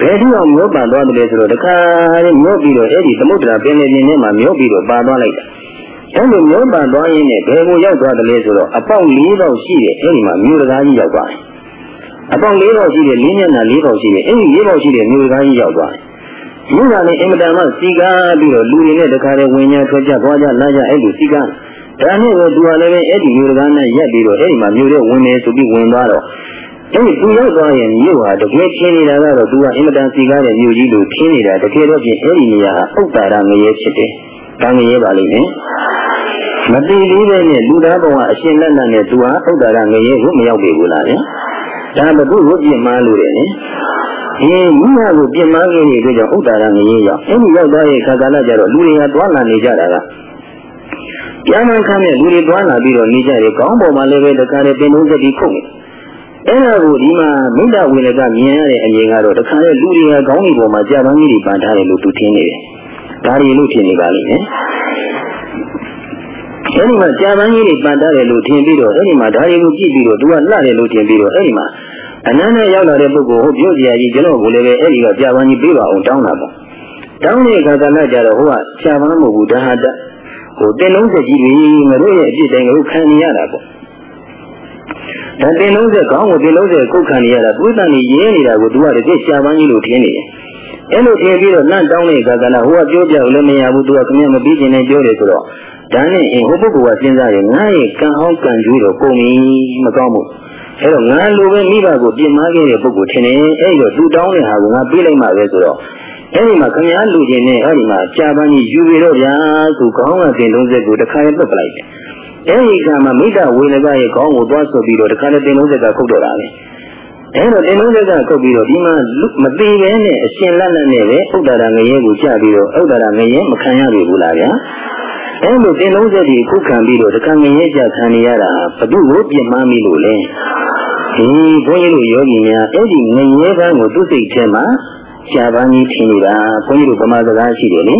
Speaker 1: ဘယ်ဒီအောင်မျိုးပါသွားတယ်လဲဆိုတော့တခါလေးမျိုးပြီးတော့အဲ့ဒီသမုဒ္ဒရာပင်လယ်ပြင်ထဲမှာမျိုးပြီးတော့ပါသွားလိုက်တာ အဲ့လိုမျိုးပါသွားရင်းနဲ့ဘယ်ကိုရောက်သွားတယ်လဲဆိုတော့အပေါက်၄ပေါက်ရှိတယ်အဲ့ဒီမှာမြို့တကားကြီးရောက်သွားတယ်အပေါက်၄ပေါက်ရှိတယ်၄မျက်နှာ၄ပေါက်ရှိတယ်အဲ့ဒီ၄ပေါက်ရှိတဲ့မြို့တကားကြီးရောက်သွားတယ်မြို့ကလည်းအင်မတန်မှစီကားပြီးတော့လူတွေနဲ့တခါတည်းဝင်ညာထွက်ကြသွားကြလာကြအဲ့လိုစီကားဒါနဲ့ပဲသူကလည်းပဲအဲ့ဒီမြို့ကနဲ့ရက်ပြီးတော့အဲ့ဒီမှာမြို့ထဲဝင်နေဆိုပြီးဝင်သွားတော့အဲ့ဒီသူရောက်သွားရင်မြို့ဟာတကယ်ချင်းနေတာကတော့သူကအင်မတန်စီကားတဲ့မြို့ကြီးလို့ထင်းနေတာတကယ်တော့ပြင်အဲ့ဒီနေရာဟာဥပ္ပါဒငရဲဖြစ်တယ်။ ဒါငရဲပါလိမ့်မယ်။မတိသေးပဲနဲ့လူသားဘဝအရှင်လက်လက်နဲ့သူဟာဥပ္ပါဒငရဲကိုမရောက်ပြီဘူးလားဗျ။ဒါဘုသူ့ကိုပြင်မာလို့တယ်နော်။ဒီမိမကိုပြင်မာခဲ့တဲ့အတွက်ကြောင့်ဥဒ္ဒါရငရေရောက်အဲ့ဒီရောက်သွားရဲ့ခါကာလကျတော့လူတွေကတွားလာနေကြတာကပြန်မှန်ခမ်းတဲ့လူတွေတွားလာပြီးတော့နေကြတယ်ကောင်းပေါ်မှာလည်းပဲတခါတည်းပင်လုံးစက်ပြီးခုတ်နေအဲ့ဒါကိုဒီမှာမိတ္တဝေလကမြင်ရတဲ့အမြင်ကတော့တခါတည်းလူတွေကကောင်းဒီပေါ်မှာကြာပန်းကြီးတွေပန်ထားတယ်လို့သူထင်နေတယ် ဒါရီလို့ထင်နေပါလိမ့်မယ်အဲ့ဒီမှာကြာပန်းကြီးတွေပန်ထားတယ်လို့ထင်ပြီးတော့အဲ့ဒီမှာဒါရီကိုကြည့်ပြီးတော့သူကလှတယ်လို့ထင်ပြီးတော့အဲ့ဒီမှာအနန္တရောက်လာတဲ့ပုဂ္ဂိုလ်ဟိုပြောကြရကြီးကျွန်တော်ကိုလည်းပဲအဲ့ဒီကကြာပန်းကြီးပေးပါအောင်တောင်းတာပေါ့တောင်းတဲ့အခါကလည်းကြတော့ဟိုကကြာပန်းမဟုတ်ဘူးဒါဟာဟိုတင်လုံးစက်ကြီးတွေငါတို့ရဲ့အဖြစ်တိုင်းကိုခံနေရတာပေါ့ဒါတင်လုံးစက်ကောင်းကိုတင်လုံးစက်ကုတ်ခံနေရတာသူတန်နေရင်းနေတာကိုသူကတကယ်ရှားပန်းကြီးလို့ထင်နေတယ် အဲ့လိုထင်ပြီးတော့လန့်တောင်းတဲ့အခါကလည်းဟိုကပြောပြလို့လည်းမရဘူးသူကခမင်းမပြီးခြင်းနဲ့ပြောတယ်ဆိုတော့ဒါနဲ့အင်းဟိုပုဂ္ဂိုလ်ကစဉ်းစားရင်ငါ့ရဲ့ကံဟောင်းကံကြွေးတော့ကုန်ပြီမကောင်းဘူးအဲ့တော့ငါလိုပဲမိဘကိုပြင်မာခဲ့တဲ့ပုဂ္ဂိုလ်ထင်တယ်အဲ့တော့သူတောင်းတဲ့ဟာကိုငါပြေးလိုက်မှပဲဆိုတော့အဲ့ဒီမှာခမည်းလူချင်းနဲ့အဲ့ဒီမှာကြာပန်းကြီးယူရတော့ဗျာဆိုခေါင်းကတင်လုံးစက်ကိုတခါရပြတ်ပလိုက်တယ်အဲ့ဒီကမှမိတ္တဝေလကရဲ့ခေါင်းကိုသွားဆုပ်ပြီးတော့တခါနဲ့တင်လုံးစက်ကခုတ်တော့တာပဲ အဲ့တော့တင်လုံးစက်ကခုတ်ပြီးတော့ဒီမှာမသေးပဲနဲ့အရှင်လက်လက်နဲ့ပဲဥဒ္ဒါရငရဲကိုကြပြီးတော့ဥဒ္ဒါရငရဲမခံရပြီဘူးလားဗျာအဲ့လိုတင်လုံးစက်ကြီးခုခံပြီးတော့တခါငရဲကြခံနေရတာဘသူ့ကိုပြစ်မှားမိလို့လဲဒီဘုန်းကြီးတို့ယောဂီများအဲ့ဒီငရဲဘန်းကိုသူ့စိတ်ထဲမှာ ရှားပန်းကြီးထင်နေတာဘုန်းကြီးတို့ဗမာစကားရှိတယ်လေ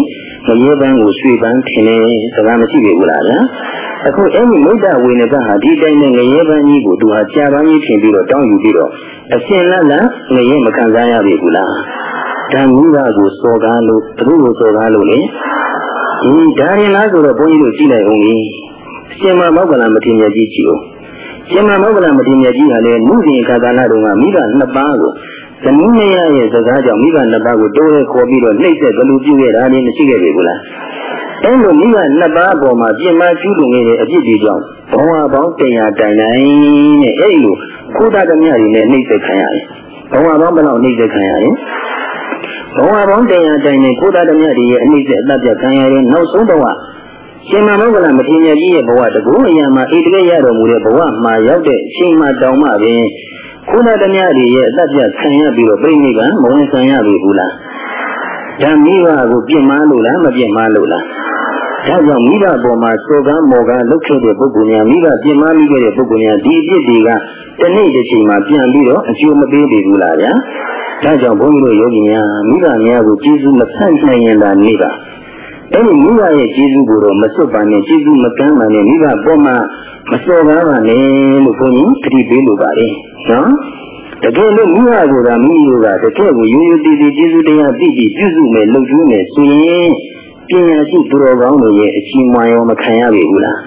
Speaker 1: ငရေပန်းကိုရွှေပန်းထင်တယ်စကားမရှိပြီဘူးလားဗျာအခုအဲ့ဒီမိတ္တဝေနကဟာဒီတိုင်းနဲ့ငရေပန်းကြီးကိုသူဟာရှားပန်းကြီးထင်ပြီးတော့တောင်းယူပြီးတော့အရှင်လတ်လငရေမခံစားရပြီဘူးလားဓမ္မိကကိုစော်ကားလို့ဘုရုကိုစော်ကားလို့လေဒီဒါရင်လားဆိုတော့ဘုန်းကြီးတို့ကြည့်လိုက်အောင်ကြီးရှင်မမောက္ကလမထေရကြီးကြည့်အောင်ရှင်မမောက္ကလမထေရကြီးဟာလေမှုစဉ်ခါကာလတုန်းကမိဘနှစ်ပါးကို သမီးမရရဲ့စကားကြောင့်မိဘနှစ်ပါးကိုတိုးရဲခေါ်ပြီးတော့နှိပ်စက်ဘလူပြုခဲ့တာလည်းမရှိခဲ့ပြီဘူးလားအဲလိုမိဘနှစ်ပါးအပေါ်မှာပြင်မကျူးလွန်ခဲ့တဲ့အပြစ်တွေကြောင့်ဘဝပေါင်းတရားတိုင်တိုင်းနဲ့အဲ့လိုခိုးတာသမျှတွေနဲ့နှိပ်စက်ခံရတယ်ဘဝပေါင်းဘယ်လောက်နှိပ်စက်ခံရလဲဘဝပေါင်းတရားတိုင်နဲ့ခိုးတာသမျှတွေရဲ့အနှိမ့်စက်အတတ်ပြခံရတယ်နောက်ဆုံးဘဝရှင်မမောကလမထေရကြီးရဲ့ဘဝတကူအရာမှာဣတိရရတော်မူတဲ့ဘဝမှာရောက်တဲ့အချိန်မှတောင်မှပင် ခုနတည်းများတွေရဲ့အသက်ပြခံရပြီးတော့ပြိဋိဘံမဝင်ဆံရပြီဘူးလားဓမ္မိဘကိုပြစ်မှားလို့လားမပြစ်မှားလို့လားဒါကြောင့်မိဘပေါ်မှာစောကမ်းမောကလုတ်ခဲ့တဲ့ပုဂ္ဂိုလ်များမိဘပြစ်မှားမိခဲ့တဲ့ပုဂ္ဂိုလ်များဒီအဖြစ်တွေကတနေ့တစ်ချိန်မှာပြန်ပြီးတော့အကျိုးမပေးပြီဘူးလားဗျာဒါကြောင့်ဘုန်းကြီးတို့ယောဂီများမိဘများကိုကျေးဇူးမဆန့်နိုင်ရင်သာနေပါအဲ့ဒီမိဘရဲ့ကျေးဇူးကိုတော့မစွတ်ပါနဲ့ကျေးဇူးမကမ်းပါနဲ့မိဘပေါ်မှာ မစော်ကားပါနဲ့လို့ဘုန်းကြီးတတိပေးလိုပါလေနော်တကယ်လို့မိဘကိုယ်ကမိမိတို့ကတကယ်ကိုရိုးရိုးတည်တည်ကျေးဇူးတရားသိကြည့်ပြုစုမယ်လုပ်ကျူးမယ်ဆိုရင်ပညာရှိသူတော်ကောင်းတွေရဲ့အချီးမွမ်းရောမခံရပြီဘူးလား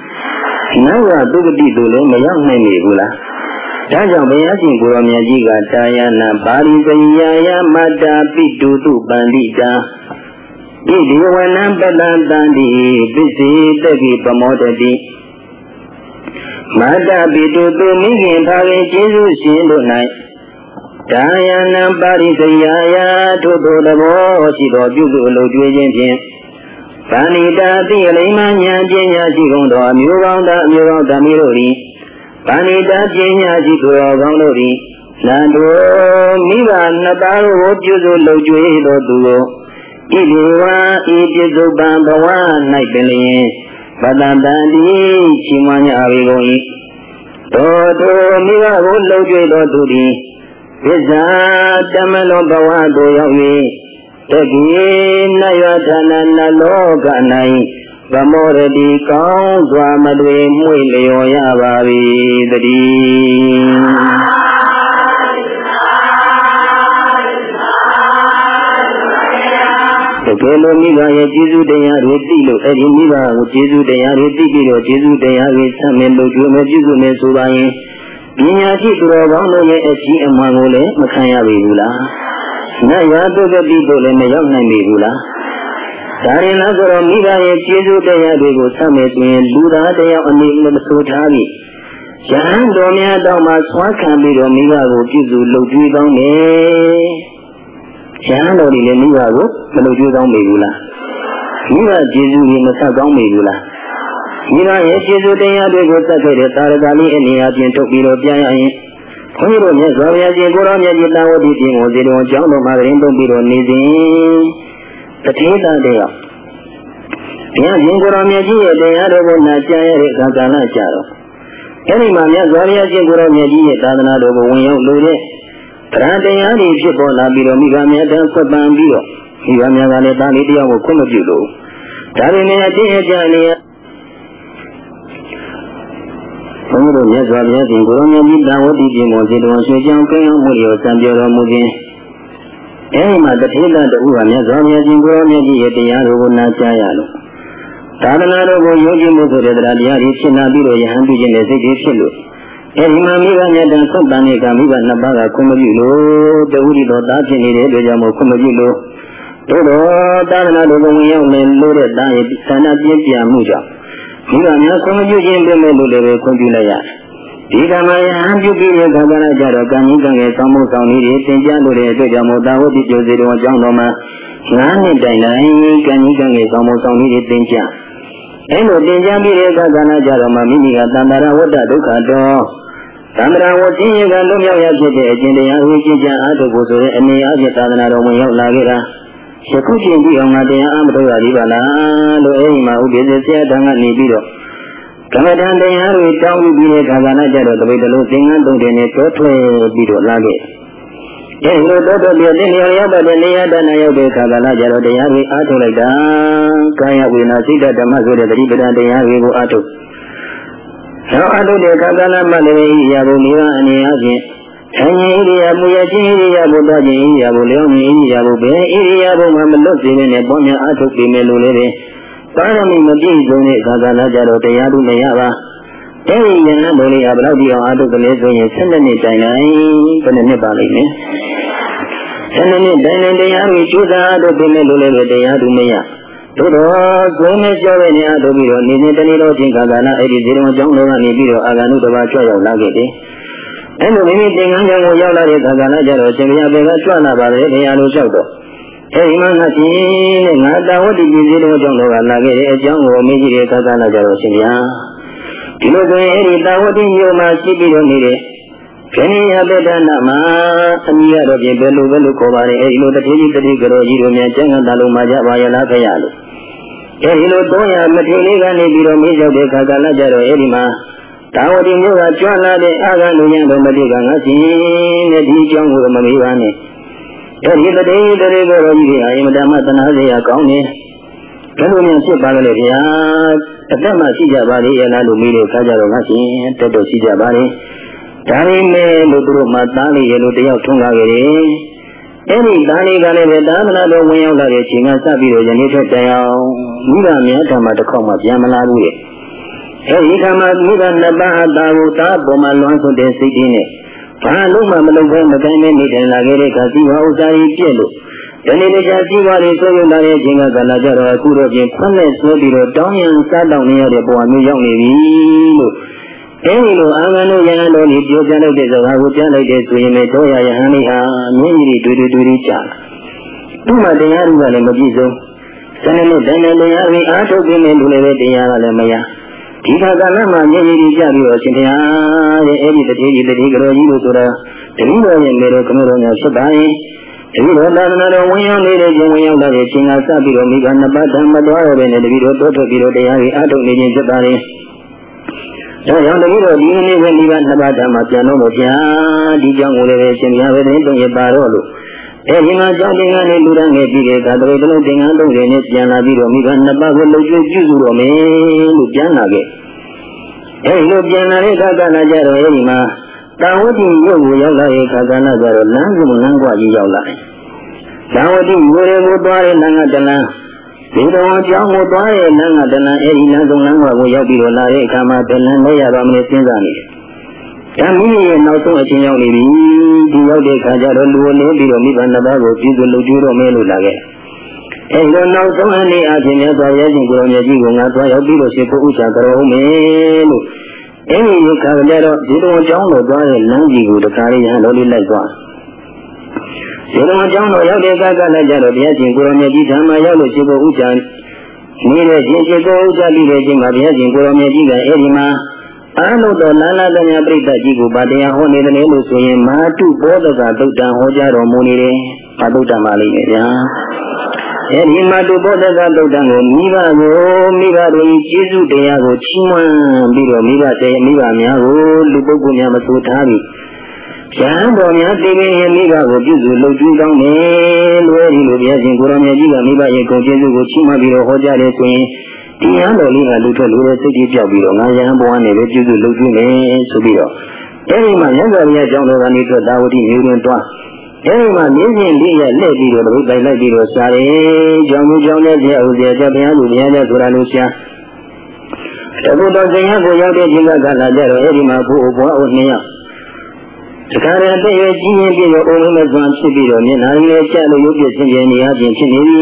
Speaker 1: နောက်ကသုဂတိတို့လည်းမရောက်နိုင်ပြီဘူးလားဒါကြောင့်ဘုရားရှင်ကိုရောမြတ်ကြီးကတာယနာပါရိသယယမတ္တာပိတုတုပန္တိတာဣဒီဝနံပတံတန္တိပစ္စေတကိပမောတတိ မတ္တပိတုသူမိခင်ဖခင်ကျေးဇူးရှင်တို့၌ဒါယနာပါရိသယယထို့သောသဘောရှိသောပြုစုအလုပ်ကျွေးခြင်းဖြင့်ဗာဏိတာတိအလိမ္မာဉာဏ်ပညာရှိကုန်သောအမျိုးကောင်းသားအမျိုးကောင်းသမီးတို့သည်ဗာဏိတာပညာရှိသူတော်ကောင်းတို့သည်နန္တောမိဘနှစ်ပါးကိုပြုစုလုပ်ကြွေးတော်သူကိုဣတိဝါဤပြစ္ဆုတ်ပံဘဝ၌ပင်လျင် ပတ္တတန်တိချီးမွမ်းကြပေကုန်၏တောတောမိဘကိုလှုပ်ကြွေတော်သူသည်ဝိဇ္ဇာတမလောဘဝသို့ရောက်၍တတိနယဌာနနလောက၌ဗမောရတိကောင်းစွာမတွေမွေလျော်ရပါ၏တည်း တကယ်လို့မိဘရဲ့ကျေးဇူးတရားတွေသိလို့အဲ့ဒီမိဘကိုကျေးဇူးတရားတွေသိပြီးတော့ကျေးဇူးတရားတွေဆက်မယ်လို့ကြိုးမယ်ပြုစုမယ်ဆိုပါရင်ပညာရှိသူတော်ကောင်းတို့ရဲ့အကြီးအမှန်ကိုလည်းမခံရပြီဘူးလား။နတ်ရသုဂတိတို့လည်းမရောက်နိုင်ပြီဘူးလား။ဒါရင်လားဆိုတော့မိဘရဲ့ကျေးဇူးတရားတွေကိုဆက်မယ်ဆိုရင်လူသားတရားအနေနဲ့မဆိုထားပြီ။ယဟန်တော်များတောင်းမှဆွမ်းခံပြီးတော့မိဘကိုပြုစုလုပ်ကြည့်ကောင်းတယ်။ ရဟန်းတော်တွေလည်းမိဘကိုမလုပ်ကြိုးကောင်းမိဘူးလားမိဘကျေးဇူးတွေမဆက်ကောင်းမိဘူးလားမိဘရဲ့ကျေးဇူးတရားတွေကိုစက်ခဲ့တဲ့သာရကလေးအနေအချင်းထုတ်ပြီးတော့ပြန်ရရင်ခွန်ကြီးတို့မြတ်စွာဘုရားရှင်ကိုရောမြတ်ကြီးတာဝတိပြင်ကိုဇေတဝန်ကျောင်းတော်မှာရင်တုံးပြီးတော့နေစဉ်တထေးသားတဲ့ရောက်ဘုရားရှင်ကိုရောမြတ်ကြီးရဲ့တရားတော်ကိုနာကြားရတဲ့အခါကာလကြတော့အဲဒီမှာမြတ်စွာဘုရားရှင်ကိုရောမြတ်ကြီးရဲ့သာသနာတော်ကိုဝင်ရောက်လို့တဲ့ တရားတရားတွေဖြစ်ပေါ်လာပြီးတော့မိဘများတန်းဆက်ပန်ပြီးတော့မိဘများကလည်းတာလေးတရားကိုခွင့်မပြုလို့ဒါတွေနဲ့အချင်းအကျနေဘုန်းကြီးတို့မြတ်စွာဘုရားရှင်ကိုရောမြတ်ကြီးတာဝတိပြင်ပေါ်စေတော်ရွှေကြောင်ကင်းအောင်မှုရောစံပြောတော်မူခြင်းအဲဒီမှာတထေလတူဟာမြတ်စွာဘုရားရှင်ကိုရောမြတ်ကြီးရဲ့တရားတော်ကိုနာကြားရလို့သာသနာတော်ကိုယုံကြည်မှုဆိုတဲ့တရားတရားတွေဖြစ်လာပြီးတော့ယဟန်ပြုခြင်းနဲ့စိတ်တွေဖြစ်လို့ အဲဒီမှာမိဘမြတ်တန်ဆုံးတန်နေကမိဘနှစ်ပါးကခွင့်မပြုလို့တဝိရိတော်သားဖြစ်နေတဲ့အတွက်ကြောင့်မို့ခွင့်မပြုလို့တို့တော့သာသနာတော်ကိုဝင်ရောက်နေလို့တဲ့တာရဲ့ဆန္ဒပြင်းပြမှုကြောင့်မိဘများခွင့်မပြုခြင်းပြမဲ့လို့လည်းပဲခွင့်ပြုလိုက်ရတယ်ဒီကမှာယဟန်ပြုပြီးတဲ့ခါကလည်းကြတော့ကံကြီးကံငယ်ဆောင်းမို့ဆောင်းလေးတွေသင်ကြားလို့တဲ့အတွက်ကြောင့်မို့တာဝတိကျိုးစီတော်အကြောင်းတော်မှာငါးနှစ်တိုင်တိုင်ကံကြီးကံငယ်ဆောင်းမို့ဆောင်းလေးတွေသင်ကြား အဲလိုသင်ကြားပြီးတဲ့အခါကလည်းကြတော့မှမိမိကတန်တရာဝတ္တဒုက္ခတော်သမ္မာဝသိယကလွတ်မြောက်ရဖြစ်တဲ့အကျင့်တရားကိုကျင့်ကြံအားထုတ်ဖို့ဆိုတဲ့အနေအချင်းသာသနာတော်ဝင်ရောက်လာခဲ့တာယခုချိန်ဒီအောင်ငါတရားအားမထုတ်ရသေးပါလားလို့အဲဒီမှာဥပ္ပဒေဆရာတန်ကနေပြီးတော့ကမ္မဋ္ဌာန်းတရားတွေတောင်းပြီးတဲ့ခါကလည်းကြတော့တပိတ်တလုံးသင်္ကန်းသုံးတယ်နဲ့တောထွက်ပြီးတော့လာခဲ့အဲ ဒီလိုတောထွက်ပြီးတဲ့နေရာရောက်တဲ့နေရာတဏ္ဍရောက်တဲ့ခါကလည်းကြတော့တရားတွေအားထုတ်လိုက်တာကာယဝေနာစိတ်ဓမ္မဆိုတဲ့တတိပဒံတရားတွေကိုအားထုတ်နောက်အတုတေကကလမလည်းဤရာဘုမိဘအနေအချင်းအင်းဤရိယာမူရချင်းဤရိယာဘုဒ္ဓချင်းဤရိယာဘုလျောင်းဤရိယာဘုဘယ်ဤရိယာဘုမှာမလွတ်စေနဲ့ပေါ်များအထုတ်ပေမယ်လို့လည်းပါရမီမပြည့်စုံတဲ့အခါကလည်းကြတော့တရားသူမရပါ အဲဒီယန္တဘုလေးဟာဘယ်လောက်ဒီအောင်အထုတ်ကလေးဆိုရင်7နှစ်တိုင်တိုင်းဘယ်နှစ်ပါလိမ့်မယ်7နှစ်တိုင်တိုင်းတရားကိုကျူးစာအထုတ်ပေမယ်လို့လည်းတရားသူမရသို့တော့ကိုယ်နဲ့ကြောက်တဲ့နေရာတို့ပြီးတော့နေနေတနေ့တော့ချင်းကာကနာအဲ့ဒီဇေရဝကျောင်းတော်ကနေပြီးတော့အာဂန္ဓုတပါကြွရောက်လာခဲ့တယ်။အဲ့လိုမိမိသင်္ကန်းကျောင်းကိုရောက်လာတဲ့ကာကနာကျတော့ရှင်ဘုရားဘယ်ကကြွလာပါလဲနေရာလိုလျှောက်တော့အဲ့ဒီမှာငါရှင်တဲ့ငါတာဝတိပြည်ဇေရဝကျောင်းတော်ကလာခဲ့တဲ့အကြောင်းကိုအမေကြီးတဲ့ကာကနာကျတော့ရှင်ဘုရား ဒီလိုဆိုရင်အဲ့ဒီတာဝတိမြို့မှာရှိပြီးတော့နေတဲ့ခဏရပေဒနာမှာအမိရတော့ပြင်ဘယ်လိုပဲလို့ခေါ်ပါလေအဲဒီလိုတတိယတတိကတော်ကြီးတို့များကျန်ကန်တလုံးမှာကြပါရလားခရလို့အဲဒီလို300မထေလေးကနေပြီးတော့မေးရောက်တဲ့ခါကလည်းကြတော့အဲဒီမှာတာဝတိမျိုးကကြွလာတဲ့အာဂန္တုညံတော်မတိကငါစီနဲ့ဒီအကြောင်းကိုမမေးပါနဲ့အဲဒီတတိယတတိကတော်ကြီးတွေအယမတမသနာစရာကောင်းနေ ဘယ်လိုများဖြစ်ပါလဲဗျာအသက်မှရှိကြပါလေရလားလို့မေးတဲ့အခါကျတော့ငါရှင်တက်တော့ရှိကြပါလေဒါရင်းမဲ့လို့သူတို့မှသားလေးရလို့တယောက်ထွန်းလာကြတယ်အဲ့ဒီသားလေးကလည်းပဲသာမဏေတော်ဝင်ရောက်လာတဲ့အချိန်ကစပြီးတော့ယနေ့ထက်တိုင်အောင်မိဘများထံမှာတစ်ခေါက်မှပြန်မလာဘူးရဲ့အဲ့ဒီခါမှာမိဘနှစ်ပါးအသာကိုသားပေါ်မှာလွမ်းဆွတဲ့စိတ်ကြီးနဲ့ဘာလို့မှမလုပ်ဘဲမတိုင်းနဲ့နေတယ်လာခဲ့တဲ့အခါစီဝါဥစ္စာကြီးပြည့်လို့ ဒီနေ့တရားစီဝါတွေဆွေးနွေးလာတဲ့အချိန်ကကလာကြတော့အခုတော့ပြင်ခွန်းနဲ့ဆွဲပြီးတော့တောင်းရန်စားတောင်းနေရတဲ့ဘဝမျိုးရောက်နေပြီလို့အဲဒီလိုအာဂန်တို့ယဟန်တို့นี่ပြောပြလိုက်တဲ့စကားကိုကြားလိုက်တဲ့ဆိုရင်လည်းတော့ရယဟန်လေးဟာမြင့်ကြီးတွေတွေ့တွေ့တွေ့ကြားသူ့မှာတရားဥကလည်းမပြည့်စုံစနေနေ့တိုင်းနဲ့တရားတွေအားထုတ်ပြီးနေလို့လည်းတရားကလည်းမရဒီခါကလည်းမှမျက်ရည်ကြီးကြပြီးတော့ရှင်ဘုရားရဲ့အဲ့ဒီတတိကြီးတတိကတော်ကြီးလို့ဆိုတာတတိတော်ရဲ့မေတော်ကမေတော်များဖြစ်ပါရင် တတိတော်သာသနာတော်ဝင်ရောက်နေတဲ့ခြင်းဝင်ရောက်လာတဲ့ခြင်းကစပြီးတော့မိဘနှစ်ပါးဓမ္မတော်ရတဲ့နဲ့တတိတော်တိုးထွက်ပြီးတော့တရားကြီးအထုတ်နေခြင်းဖြစ်ပါရင်ဒါကြောင့်တတိတော်ဒီနေ့ပဲမိဘနှစ်ပါးဓမ္မပြန်တော့လို့ဗျာဒီကြောင့်ကိုလည်းရှင်ဘုရားပဲတင်းတုံရပါတော့လို့အဲဒီမှာကြောင့်တင်ကနေလူရငယ်ပြီးတဲ့အခါတပိတ်တလုံးတင်ငန်းသုံးတွေနဲ့ပြန်လာပြီးတော့မိဘနှစ်ပါးကိုလှုပ်ကျွေးပြုစုတော်မယ်လို့ပြန်လာခဲ့အဲဒီလိုပြန်လာတဲ့အခါကလည်းကြတော့အဲဒီမှာ တာဝတိရုပ်ကိုရောက်လာတဲ့အခါကလည်းကြတော့လမ်းစုံလမ်းကွာကြီးရောက်လာတယ်။တာဝတိမျိုးတွေကိုသွားတဲ့လမ်းကတလမ်းဒီတော်အကြောင်းကိုသွားတဲ့လမ်းကတလမ်းအဲဒီလမ်းစုံလမ်းကွာကိုရောက်ပြီးတော့လာတဲ့အခါမှာတလမ်းလဲရပါမလို့စဉ်းစားနေတယ်ဓမ္မကြီးရဲ့နောက်ဆုံးအချင်းရောက်နေပြီဒီရောက်တဲ့ခါကျတော့လူဝင်နေပြီးတော့မိဘနှစ်ပါးကိုပြည်သူလူကျိုးတော့မဲလို့လာခဲ့အဲလိုနောက်ဆုံးအနေအချင်းများသွားရဲခြင်းကိုယ်တော်မြတ်ကြီးကငါသွားရောက်ပြီးတော့ရှင်ဖို့ဥစ္စာကြောင်းမယ်လို့ အဲဒီခါကျတော့ဒီတော်အကြောင်းတော်သွားတဲ့လမ်းကြီးကိုတခါလေးရဟန်းတော်လေးလိုက်သွားဒီတော်အကြောင်းတော်ရောက်တဲ့အခါကလည်းကြတော့ဘုရားရှင်ကိုယ်တော်မြတ်ကြီးဓမ္မရောက်လို့ရှင်ဖို့ဥစ္စာနေတဲ့ရှင်ရှင်ကိုဥစ္စာပြီးတဲ့ချိန်မှာဘုရားရှင်ကိုယ်တော်မြတ်ကြီးကအဲဒီမှာအာနုတော်လာလာတညာပြိတ္တကြီးကိုဗာတရားဟောနေတယ်လို့ဆိုရင်မာတုဘောဓကသုတ်တံဟောကြားတော်မူနေတယ်။ဗာသုတ်တံပါလိမ့်မယ်ဗျာ။ အဲဒီမာတုဘောဓကသုတ်တံကိုမိဘကိုမိဘတို့ကျေးဇူးတရားကိုချီးမွမ်းပြီးတော့မိဘတဲ့မိဘများကိုလူပုဂ္ဂိုလ်များမဆိုထားပြီးကျမ်းတော်များသိပင်ရဲ့မိဘကိုပြုစုလုပ်ကြည့်ကောင်းတယ်လွယ်ဒီလိုဘုရားရှင်ကိုရောင်မြတ်ကြီးကမိဘရဲ့ဂုဏ်ကျေးဇူးကိုချီးမွမ်းပြီးတော့ဟောကြားတယ်ဆိုရင်ဒီရန်တော်လေးကလူထွက်လူတဲ့စိတ်ကြီးပြောက်ပြီးတော့ငါရဟန်းဘဝနဲ့ပဲပြုစုလုပ်ကြည့်မယ်ဆိုပြီးတော့အဲဒီမှာမြတ်စွာဘုရားကြောင့်တော်ကနေထွက်သာဝတိမျိုးတွင်တွား အဲဒီမှာမြင်းရှင်လေးရလှည့်ပြီးတော့တပိတ်ပိုင်လိုက်ပြီးတော့စားတယ်ကြောင်မျိုးကြောင်တဲ့ဆရာဦးဆရာကျဘုရားလူဘုရားကျဆိုတာလို့ရှာတခုတော့ဇင်ရကိုရောက်တဲ့ချိန်ကလာကြတော့အဲဒီမှာဘုဘွားဦးနှစ်ယောက်တခါတည်းတည့်ရကြီးရင်ပြည့်ရောအုံလုံးမဲ့စွာဖြစ်ပြီးတော့မျက်နှာလေးနဲ့ကျလို့ရုပ်ပြည့်စင်ကြယ်နေရခြင်းဖြစ်နေပြီ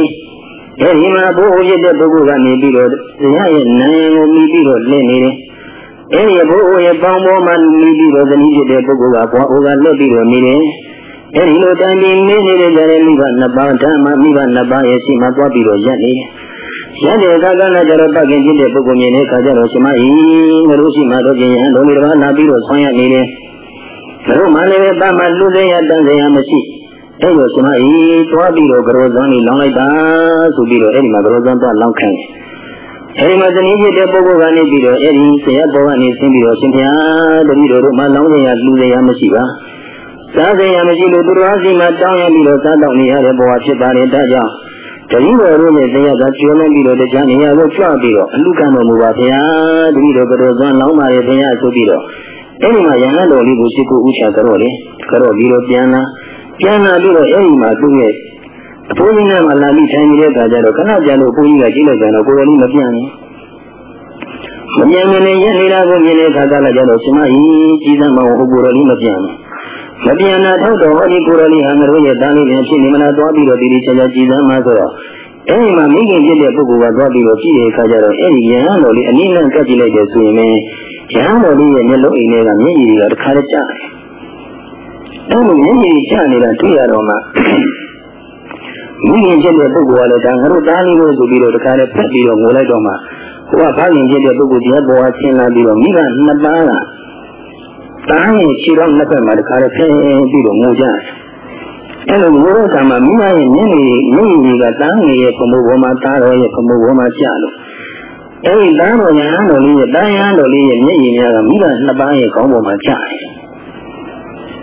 Speaker 1: အဲဒီမှာဘိုးအိုရတဲ့ပုဂ္ဂိုလ်ကနေပြီးတော့တရားရဲ့နာယံကိုမိပြီးတော့လင့်နေတယ်။အဲဒီဘိုးအိုရဲ့ပေါင်းပေါ်မှာမိပြီးတော့သတိဖြစ်တဲ့ပုဂ္ဂိုလ်ကဘွားအိုကလက်ပြီးတော့နေတယ်။ အဲဒီလိုတိုင်ပြီးနေနေတဲ့ကြတဲ့မိဘနှစ်ပါးဓမ္မမိဘနှစ်ပါးရဲ့ရှိမှသွားပြီးတော့ရက်နေတယ်။ရက်တဲ့အခါကလည်းကျတော့ပတ်ခင်ဖြစ်တဲ့ပုဂ္ဂိုလ်မြင်တဲ့အခါကျတော့ရှင်မကြီးငါတို့ရှိမှတော့ပြင်ရန်တို့မိတော်နာပြီးတော့ဆွမ်းရနေတယ်။ငါတို့မှလည်းပါမှလူစရာတန်စရာမရှိ။အဲ့လိုကျွန်မအေးသွားပြီးတော့ကရောဇွန်လေးလောင်းလိုက်တာဆိုပြီးတော့အဲ့ဒီမှာကရောဇွန်သွားလောင်းခိုင်းတယ်အဲ့ဒီမှာဇနီးဖြစ်တဲ့ပုဂ္ဂိုလ်ကနေပြီးတော့အဲ့ဒီဆရာတော်ကနေဆင်းပြီးတော့ရှင်ဘုရားတပည့်တော်တို့မှလောင်းစရာလူစရာမရှိပါ စားစရာမရှိလို့သူတော်စီမှာတောင်းရပြီးတော့စားတော့နေရတဲ့ဘဝဖြစ်ပါတယ်ဒါကြောင့်တတိတော်တို့နဲ့တရားကကျွမ်းနေပြီးတော့တရားနေရာကိုကြွပြီးတော့အလူကံတော်မူပါဗျာတတိတော်ကတော်ဇွန်လောင်းပါရဲ့ဘုရားဆိုပြီးတော့အဲ့ဒီမှာယဟန်တော်လေးကိုရှိကိုဥချကြတော့လေကြတော့ပြီးတော့ပြန်လာပြန်လာပြီးတော့အဲ့ဒီမှာသူ့ရဲ့အဖိုးကြီးနဲ့မှလာပြီးထိုင်နေတဲ့အခါကျတော့ခဏကြာလို့အဖိုးကြီးကကြည့်လိုက်ကြတော့ကိုယ်တော်လေးမပြန်ဘူးမပြန်မနေရက်နေတာကိုမြင်တဲ့အခါကလည်းကျတော့ရှင်မကြီးကြီးစမ်းမဟုတ်ကိုယ်တော်လေးမပြန်ဘူး မပြန်တာထောက်တော်ဟောဒီကိုယ်တော်လေးဟာငါတို့ရဲ့တားလေးနဲ့ဖြစ်နေမလားသွားပြီးတော့ဒီဒီချာချာကြည်စမ်းမှဆိုတော့အဲ့ဒီမှာမိခင်ဖြစ်တဲ့ပုဂ္ဂိုလ်ကသွားပြီးတော့ကြည့်တဲ့အခါကျတော့အဲ့ဒီယဟန်တော်လေးအနည်းနဲ့ကပ်ကြည့်လိုက်တယ်ဆိုရင်ယဟန်တော်လေးရဲ့မျက်လုံးအိမ်ထဲကမျက်ရည်တွေကတစ်ခါတည်းကျတယ်အဲ့လိုမျက်ရည်ကျနေတာတွေ့ရတော့မှမိခင်ဖြစ်တဲ့ပုဂ္ဂိုလ်ကလည်းဒါငါတို့တားလေးလို့ဆိုပြီးတော့တခါတည်းဖက်ပြီးတော့ငိုလိုက်တော့မှဟိုကဘာရင်ဖြစ်တဲ့ပုဂ္ဂိုလ်တရားပေါ်ဆင်းလာပြီးတော့မိဘနှစ်ပါးက တားရင်ခြေတော့နှစ်ဖက်မှာတခါတည်းဖက်ပြီးတော့ငိုကြတယ်အဲ့လိုငိုတဲ့အခါမှာမိမရဲ့မျက်ရည်မျက်ရည်ကတားငယ်ရဲ့ခမိုးပေါ်မှာတားတော်ရဲ့ခမိုးပေါ်မှာကျလို့အဲ့ဒီတားတော်ညာတော်လေးရဲ့တားရန်တော်လေးရဲ့မျက်ရည်များကမိဘနှစ်ပါးရဲ့ခေါင်းပေါ်မှာကျတယ်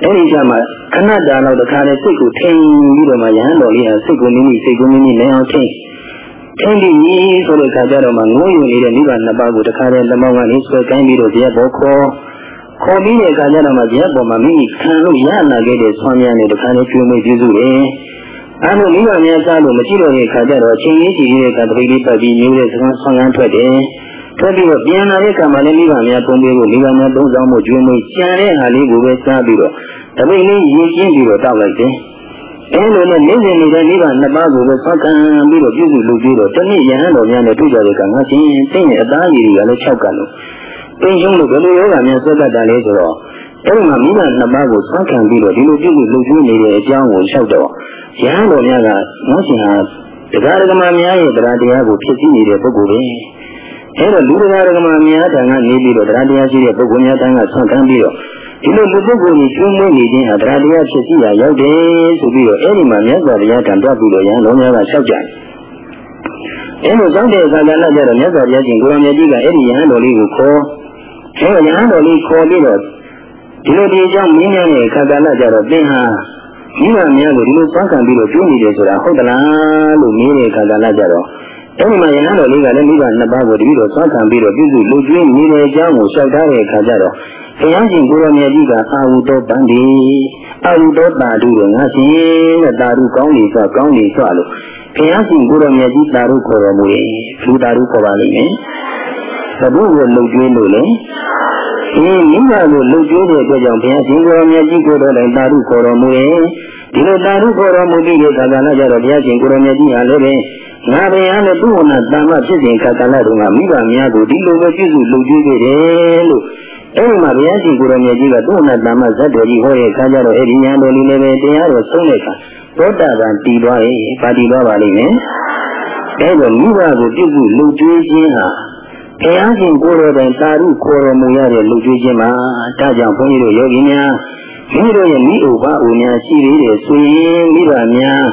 Speaker 1: အဲ့ဒီကြမှာခဏတာတော့တခါလေစိတ်ကိုထိန်ပြီးတော့မှရဟန်းတော်လေးဟာစိတ်ကိုမိမိစိတ်ကိုမိမိနိုင်အောင်ထိန်ထိန်ပြီးကြီးဆိုတဲ့ခါကျတော့မှငိုးယူနေတဲ့မိဘနှစ်ပါးကိုတခါလေလက်မောင်းကနေဆွဲကိုင်းပြီးတော့တရားပေါ်ခေါ် ခေါ်ပြီးတဲ့အခါကျတော့မှတရားပေါ်မှာမိမိခံလို့ရလာခဲ့တဲ့ဆွမ်းများနဲ့တခါလေကျွေးမွေးပြုစုတယ်အဲလိုမိဘများစားလို့မကြည့်တော့တဲ့အခါကျတော့ချင်းကြီးကြီးတဲ့အခါတပိလေးပတ်ပြီးမျိုးတဲ့စကားဆွမ်းကန်းထွက်တယ်ထွက်ပြီးတော့ပြန်လာတဲ့ကံမှာလည်းမိဘများပုံပေးဖို့မိဘများသုံးဆောင်မှုကျွေးမွေးကြံတဲ့ဟာလေးကိုပဲစားပြီးတော့တပိတ်လေးရည်ကျင်းပြီးတော့တောက်လိုက်တယ်အဲလိုနဲ့နေစဉ်နေတဲ့မိဘနှစ်ပါးကိုပဲဆွမ်းခံပြီးတော့ပြုစုလုပ်ပြီးတော့တနည်းရဟန်းတော်များနဲ့တွေ့ကြတဲ့ကံငါချင်းတင်းရဲ့အသားရည်တွေကလည်း၆ကံလို့ တင်းရှုံးလို့ဘယ်လိုယောဂများဆွဲတတ်တာလဲဆိုတော့အဲဒီမှာမိဘနှစ်ပါးကိုဆွမ်းခံပြီးတော့ဒီလိုပြုစုလုပ်ပြီးနေတဲ့အကြောင်းကိုလျှောက်တော့ရဟန်းတော်များကငေါရှင်ဟာတရားဓမ္မများရဲ့တရားတရားကိုဖြစ်စီနေတဲ့ပုဂ္ဂိုလ်ပဲအဲတော့လူတရားဓမ္မများထံကနေပြီးတော့တရားတရားရှိတဲ့ပုဂ္ဂိုလ်များထံကဆွမ်းခံပြီးတော့ဒီလိုလူပုဂ္ဂိုလ်ကြီးကျွမ်းမွေးနေခြင်းဟာတရားတရားဖြစ်စီရရောက်တယ်ဆိုပြီးတော့အဲ့ဒီမှာမြတ်စွာဘုရားထံပြပြီးတော့ရန်လုံးများကလျှောက်ကြတယ်အဲလိုကြောင့်တဲ့အခါကလည်းကြတော့မြတ်စွာဘုရားရှင်ကိုရောင်မြတ်ကြီးကအဲ့ဒီရဟန်းတော်လေးကိုခေါ် အဲရဟန်းတော်လေးခေါ်ပြီးတော့ဒီလိုဒီအကြောင်းမင်းများရဲ့အခါကလည်းကြတော့သင်ဟာမိမများကိုဒီလိုသွားခံပြီးတော့ပြုနေတယ်ဆိုတာဟုတ်သလားလို့မေးတဲ့အခါကလည်းကြတော့အဲဒီမှာယဟန်တော်လေးကလည်းမိဘနှစ်ပါးကိုတပည့်တော်သွားခံပြီးတော့ပြုစုလူကျွေးနေတဲ့အကြောင်းကိုလျှောက်ထားတဲ့အခါကျတော့ဘုရားရှင်ကိုရောမြတ်ကြီးကအာဟုတောတန်ဒီအာဟုတောတာဓုရောငါရှင်တဲ့တာဓုကောင်းနေဆိုကောင်းနေဆိုလို့ဘုရားရှင်ကိုရောမြတ်ကြီးတာဓုခေါ်တော်မူရဲ့လူတာဓုခေါ်ပါလိမ့်မယ် ဘုရားကိုလှုပ်ကျွေးလို့လေဒီမိဘကိုလှုပ်ကျွေးတဲ့အတွက်ကြောင့်ဘုရားရှင်ကိုရောမြတ်ကြီးကိုတော်တိုင်တာဓုခေါ်တော်မူရဲ့ဒီလိုတာဓုခေါ်တော်မူပြီးတဲ့အခါကလည်းကြတော့ဘုရားရှင်ကိုရောမြတ်ကြီးဟာလည်းပဲငါဘုရားနဲ့သူ့ဝနာတမ္မဖြစ်စဉ်ခါကလည်းတော့မိဘများကိုဒီလိုပဲပြုစုလုပ်ကြည့်ခဲ့တယ်လို့အဲဒီမှာဘုရားရှင်ကိုရမေကြီးကသူ့ဝနာတမ္မဇတ်တော်ကြီးဟောတဲ့အခါကျတော့အဲဒီညာတော်လေးလည်းပဲတရားတော်ဆုံးတဲ့အခါသောတာပန်တည်သွားရဲ့ပါတည်သွားပါလိမ့်မယ်အဲဒါမိဘကိုပြုစုလုပ်ကြည့်ခြင်းဟာ ဘုရားရှင်ကိုယ်တော်တိုင်တာရုခေါ်တော်မူရတဲ့လူကြီးချင်းမှာဒါကြောင့်ဘုန်းကြီးတို့ယောဂီများမိမိတို့ရဲ့မိဥပါအိုများရှိသေးတယ်ဆိုရင်မိဘများ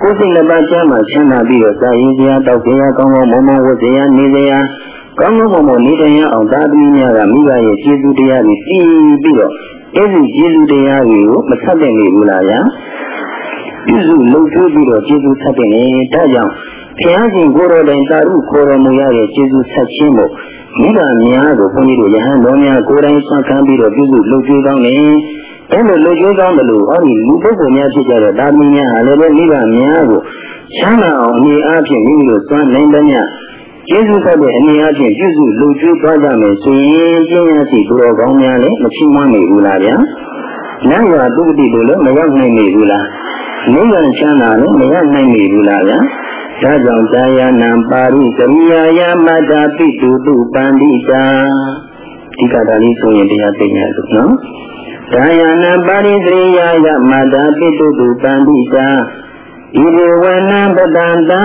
Speaker 1: ကိုယ်စိတ်နှစ်ပါးကျမ်းမှာချမ်းသာပြီးတော့စာရင်စရာတောက်စရာကောင်းကောင်းမွန်မွန်ဝတ်စရာနေစရာကောင်းကောင်းမွန်မွန်နေတရားအောင်သာသမီများကမိဘရဲ့ကျေးဇူးတရားတွေသိပြီးတော့အဲဒီကျေးဇူးတရားတွေကိုမဆက်တဲ့နေဘူးလားဗျာပြုစုလုပ်ကြည့်ပြီးတော့ကျေးဇူးဆက်တဲ့နေဒါကြောင့် ဘုရားရှင်ကိုယ်တော်တိုင်တာရုခေါ်တော်မူရတဲ့ကျေးဇူးဆက်ခြင်းမို့မိဘများကိုဘုန်းကြီးတို့ယဟန်တော်များကိုယ်တိုင်ဆွမ်းခံပြီးတော့ပြုစုလုပ်ကြည့်ကောင်းတယ်အဲလိုလူကျိုးကောင်းတယ်လို့ဟောဒီလူပုဂ္ဂိုလ်များဖြစ်ကြတဲ့ဒါမီများဟာလည်းပဲမိဘများကိုချမ်းသာအောင်အနေအားဖြင့်မိမိတို့သွမ်းနိုင်တဲ့ညကျေးဇူးဆက်တဲ့အနေအားဖြင့်ပြုစုလူကျိုးသွားကြမယ်ဆိုရင်ကျင့်ရစီသူတော်ကောင်းများလည်းမချီးမွမ်းနိုင်ဘူးလားဗျာ။နတ်ရွာတုတိတို့လည်းမရောက်နိုင်နေဘူးလား။နိဗ္ဗာန်ချမ်းသာလည်းမရနိုင်နေဘူးလားဗျာ။ ဒါကြောင့်သာယာနံပါရိကရိယာယမတ္တာပိတုတုပန္တိတာဒီကတာလေးဆိုရင်တရားသိညာလို့နော်။ဒါယနာပါရိသရိယာယမတာပိတုတုတန္တိတာဣရိဝနံပတံတံ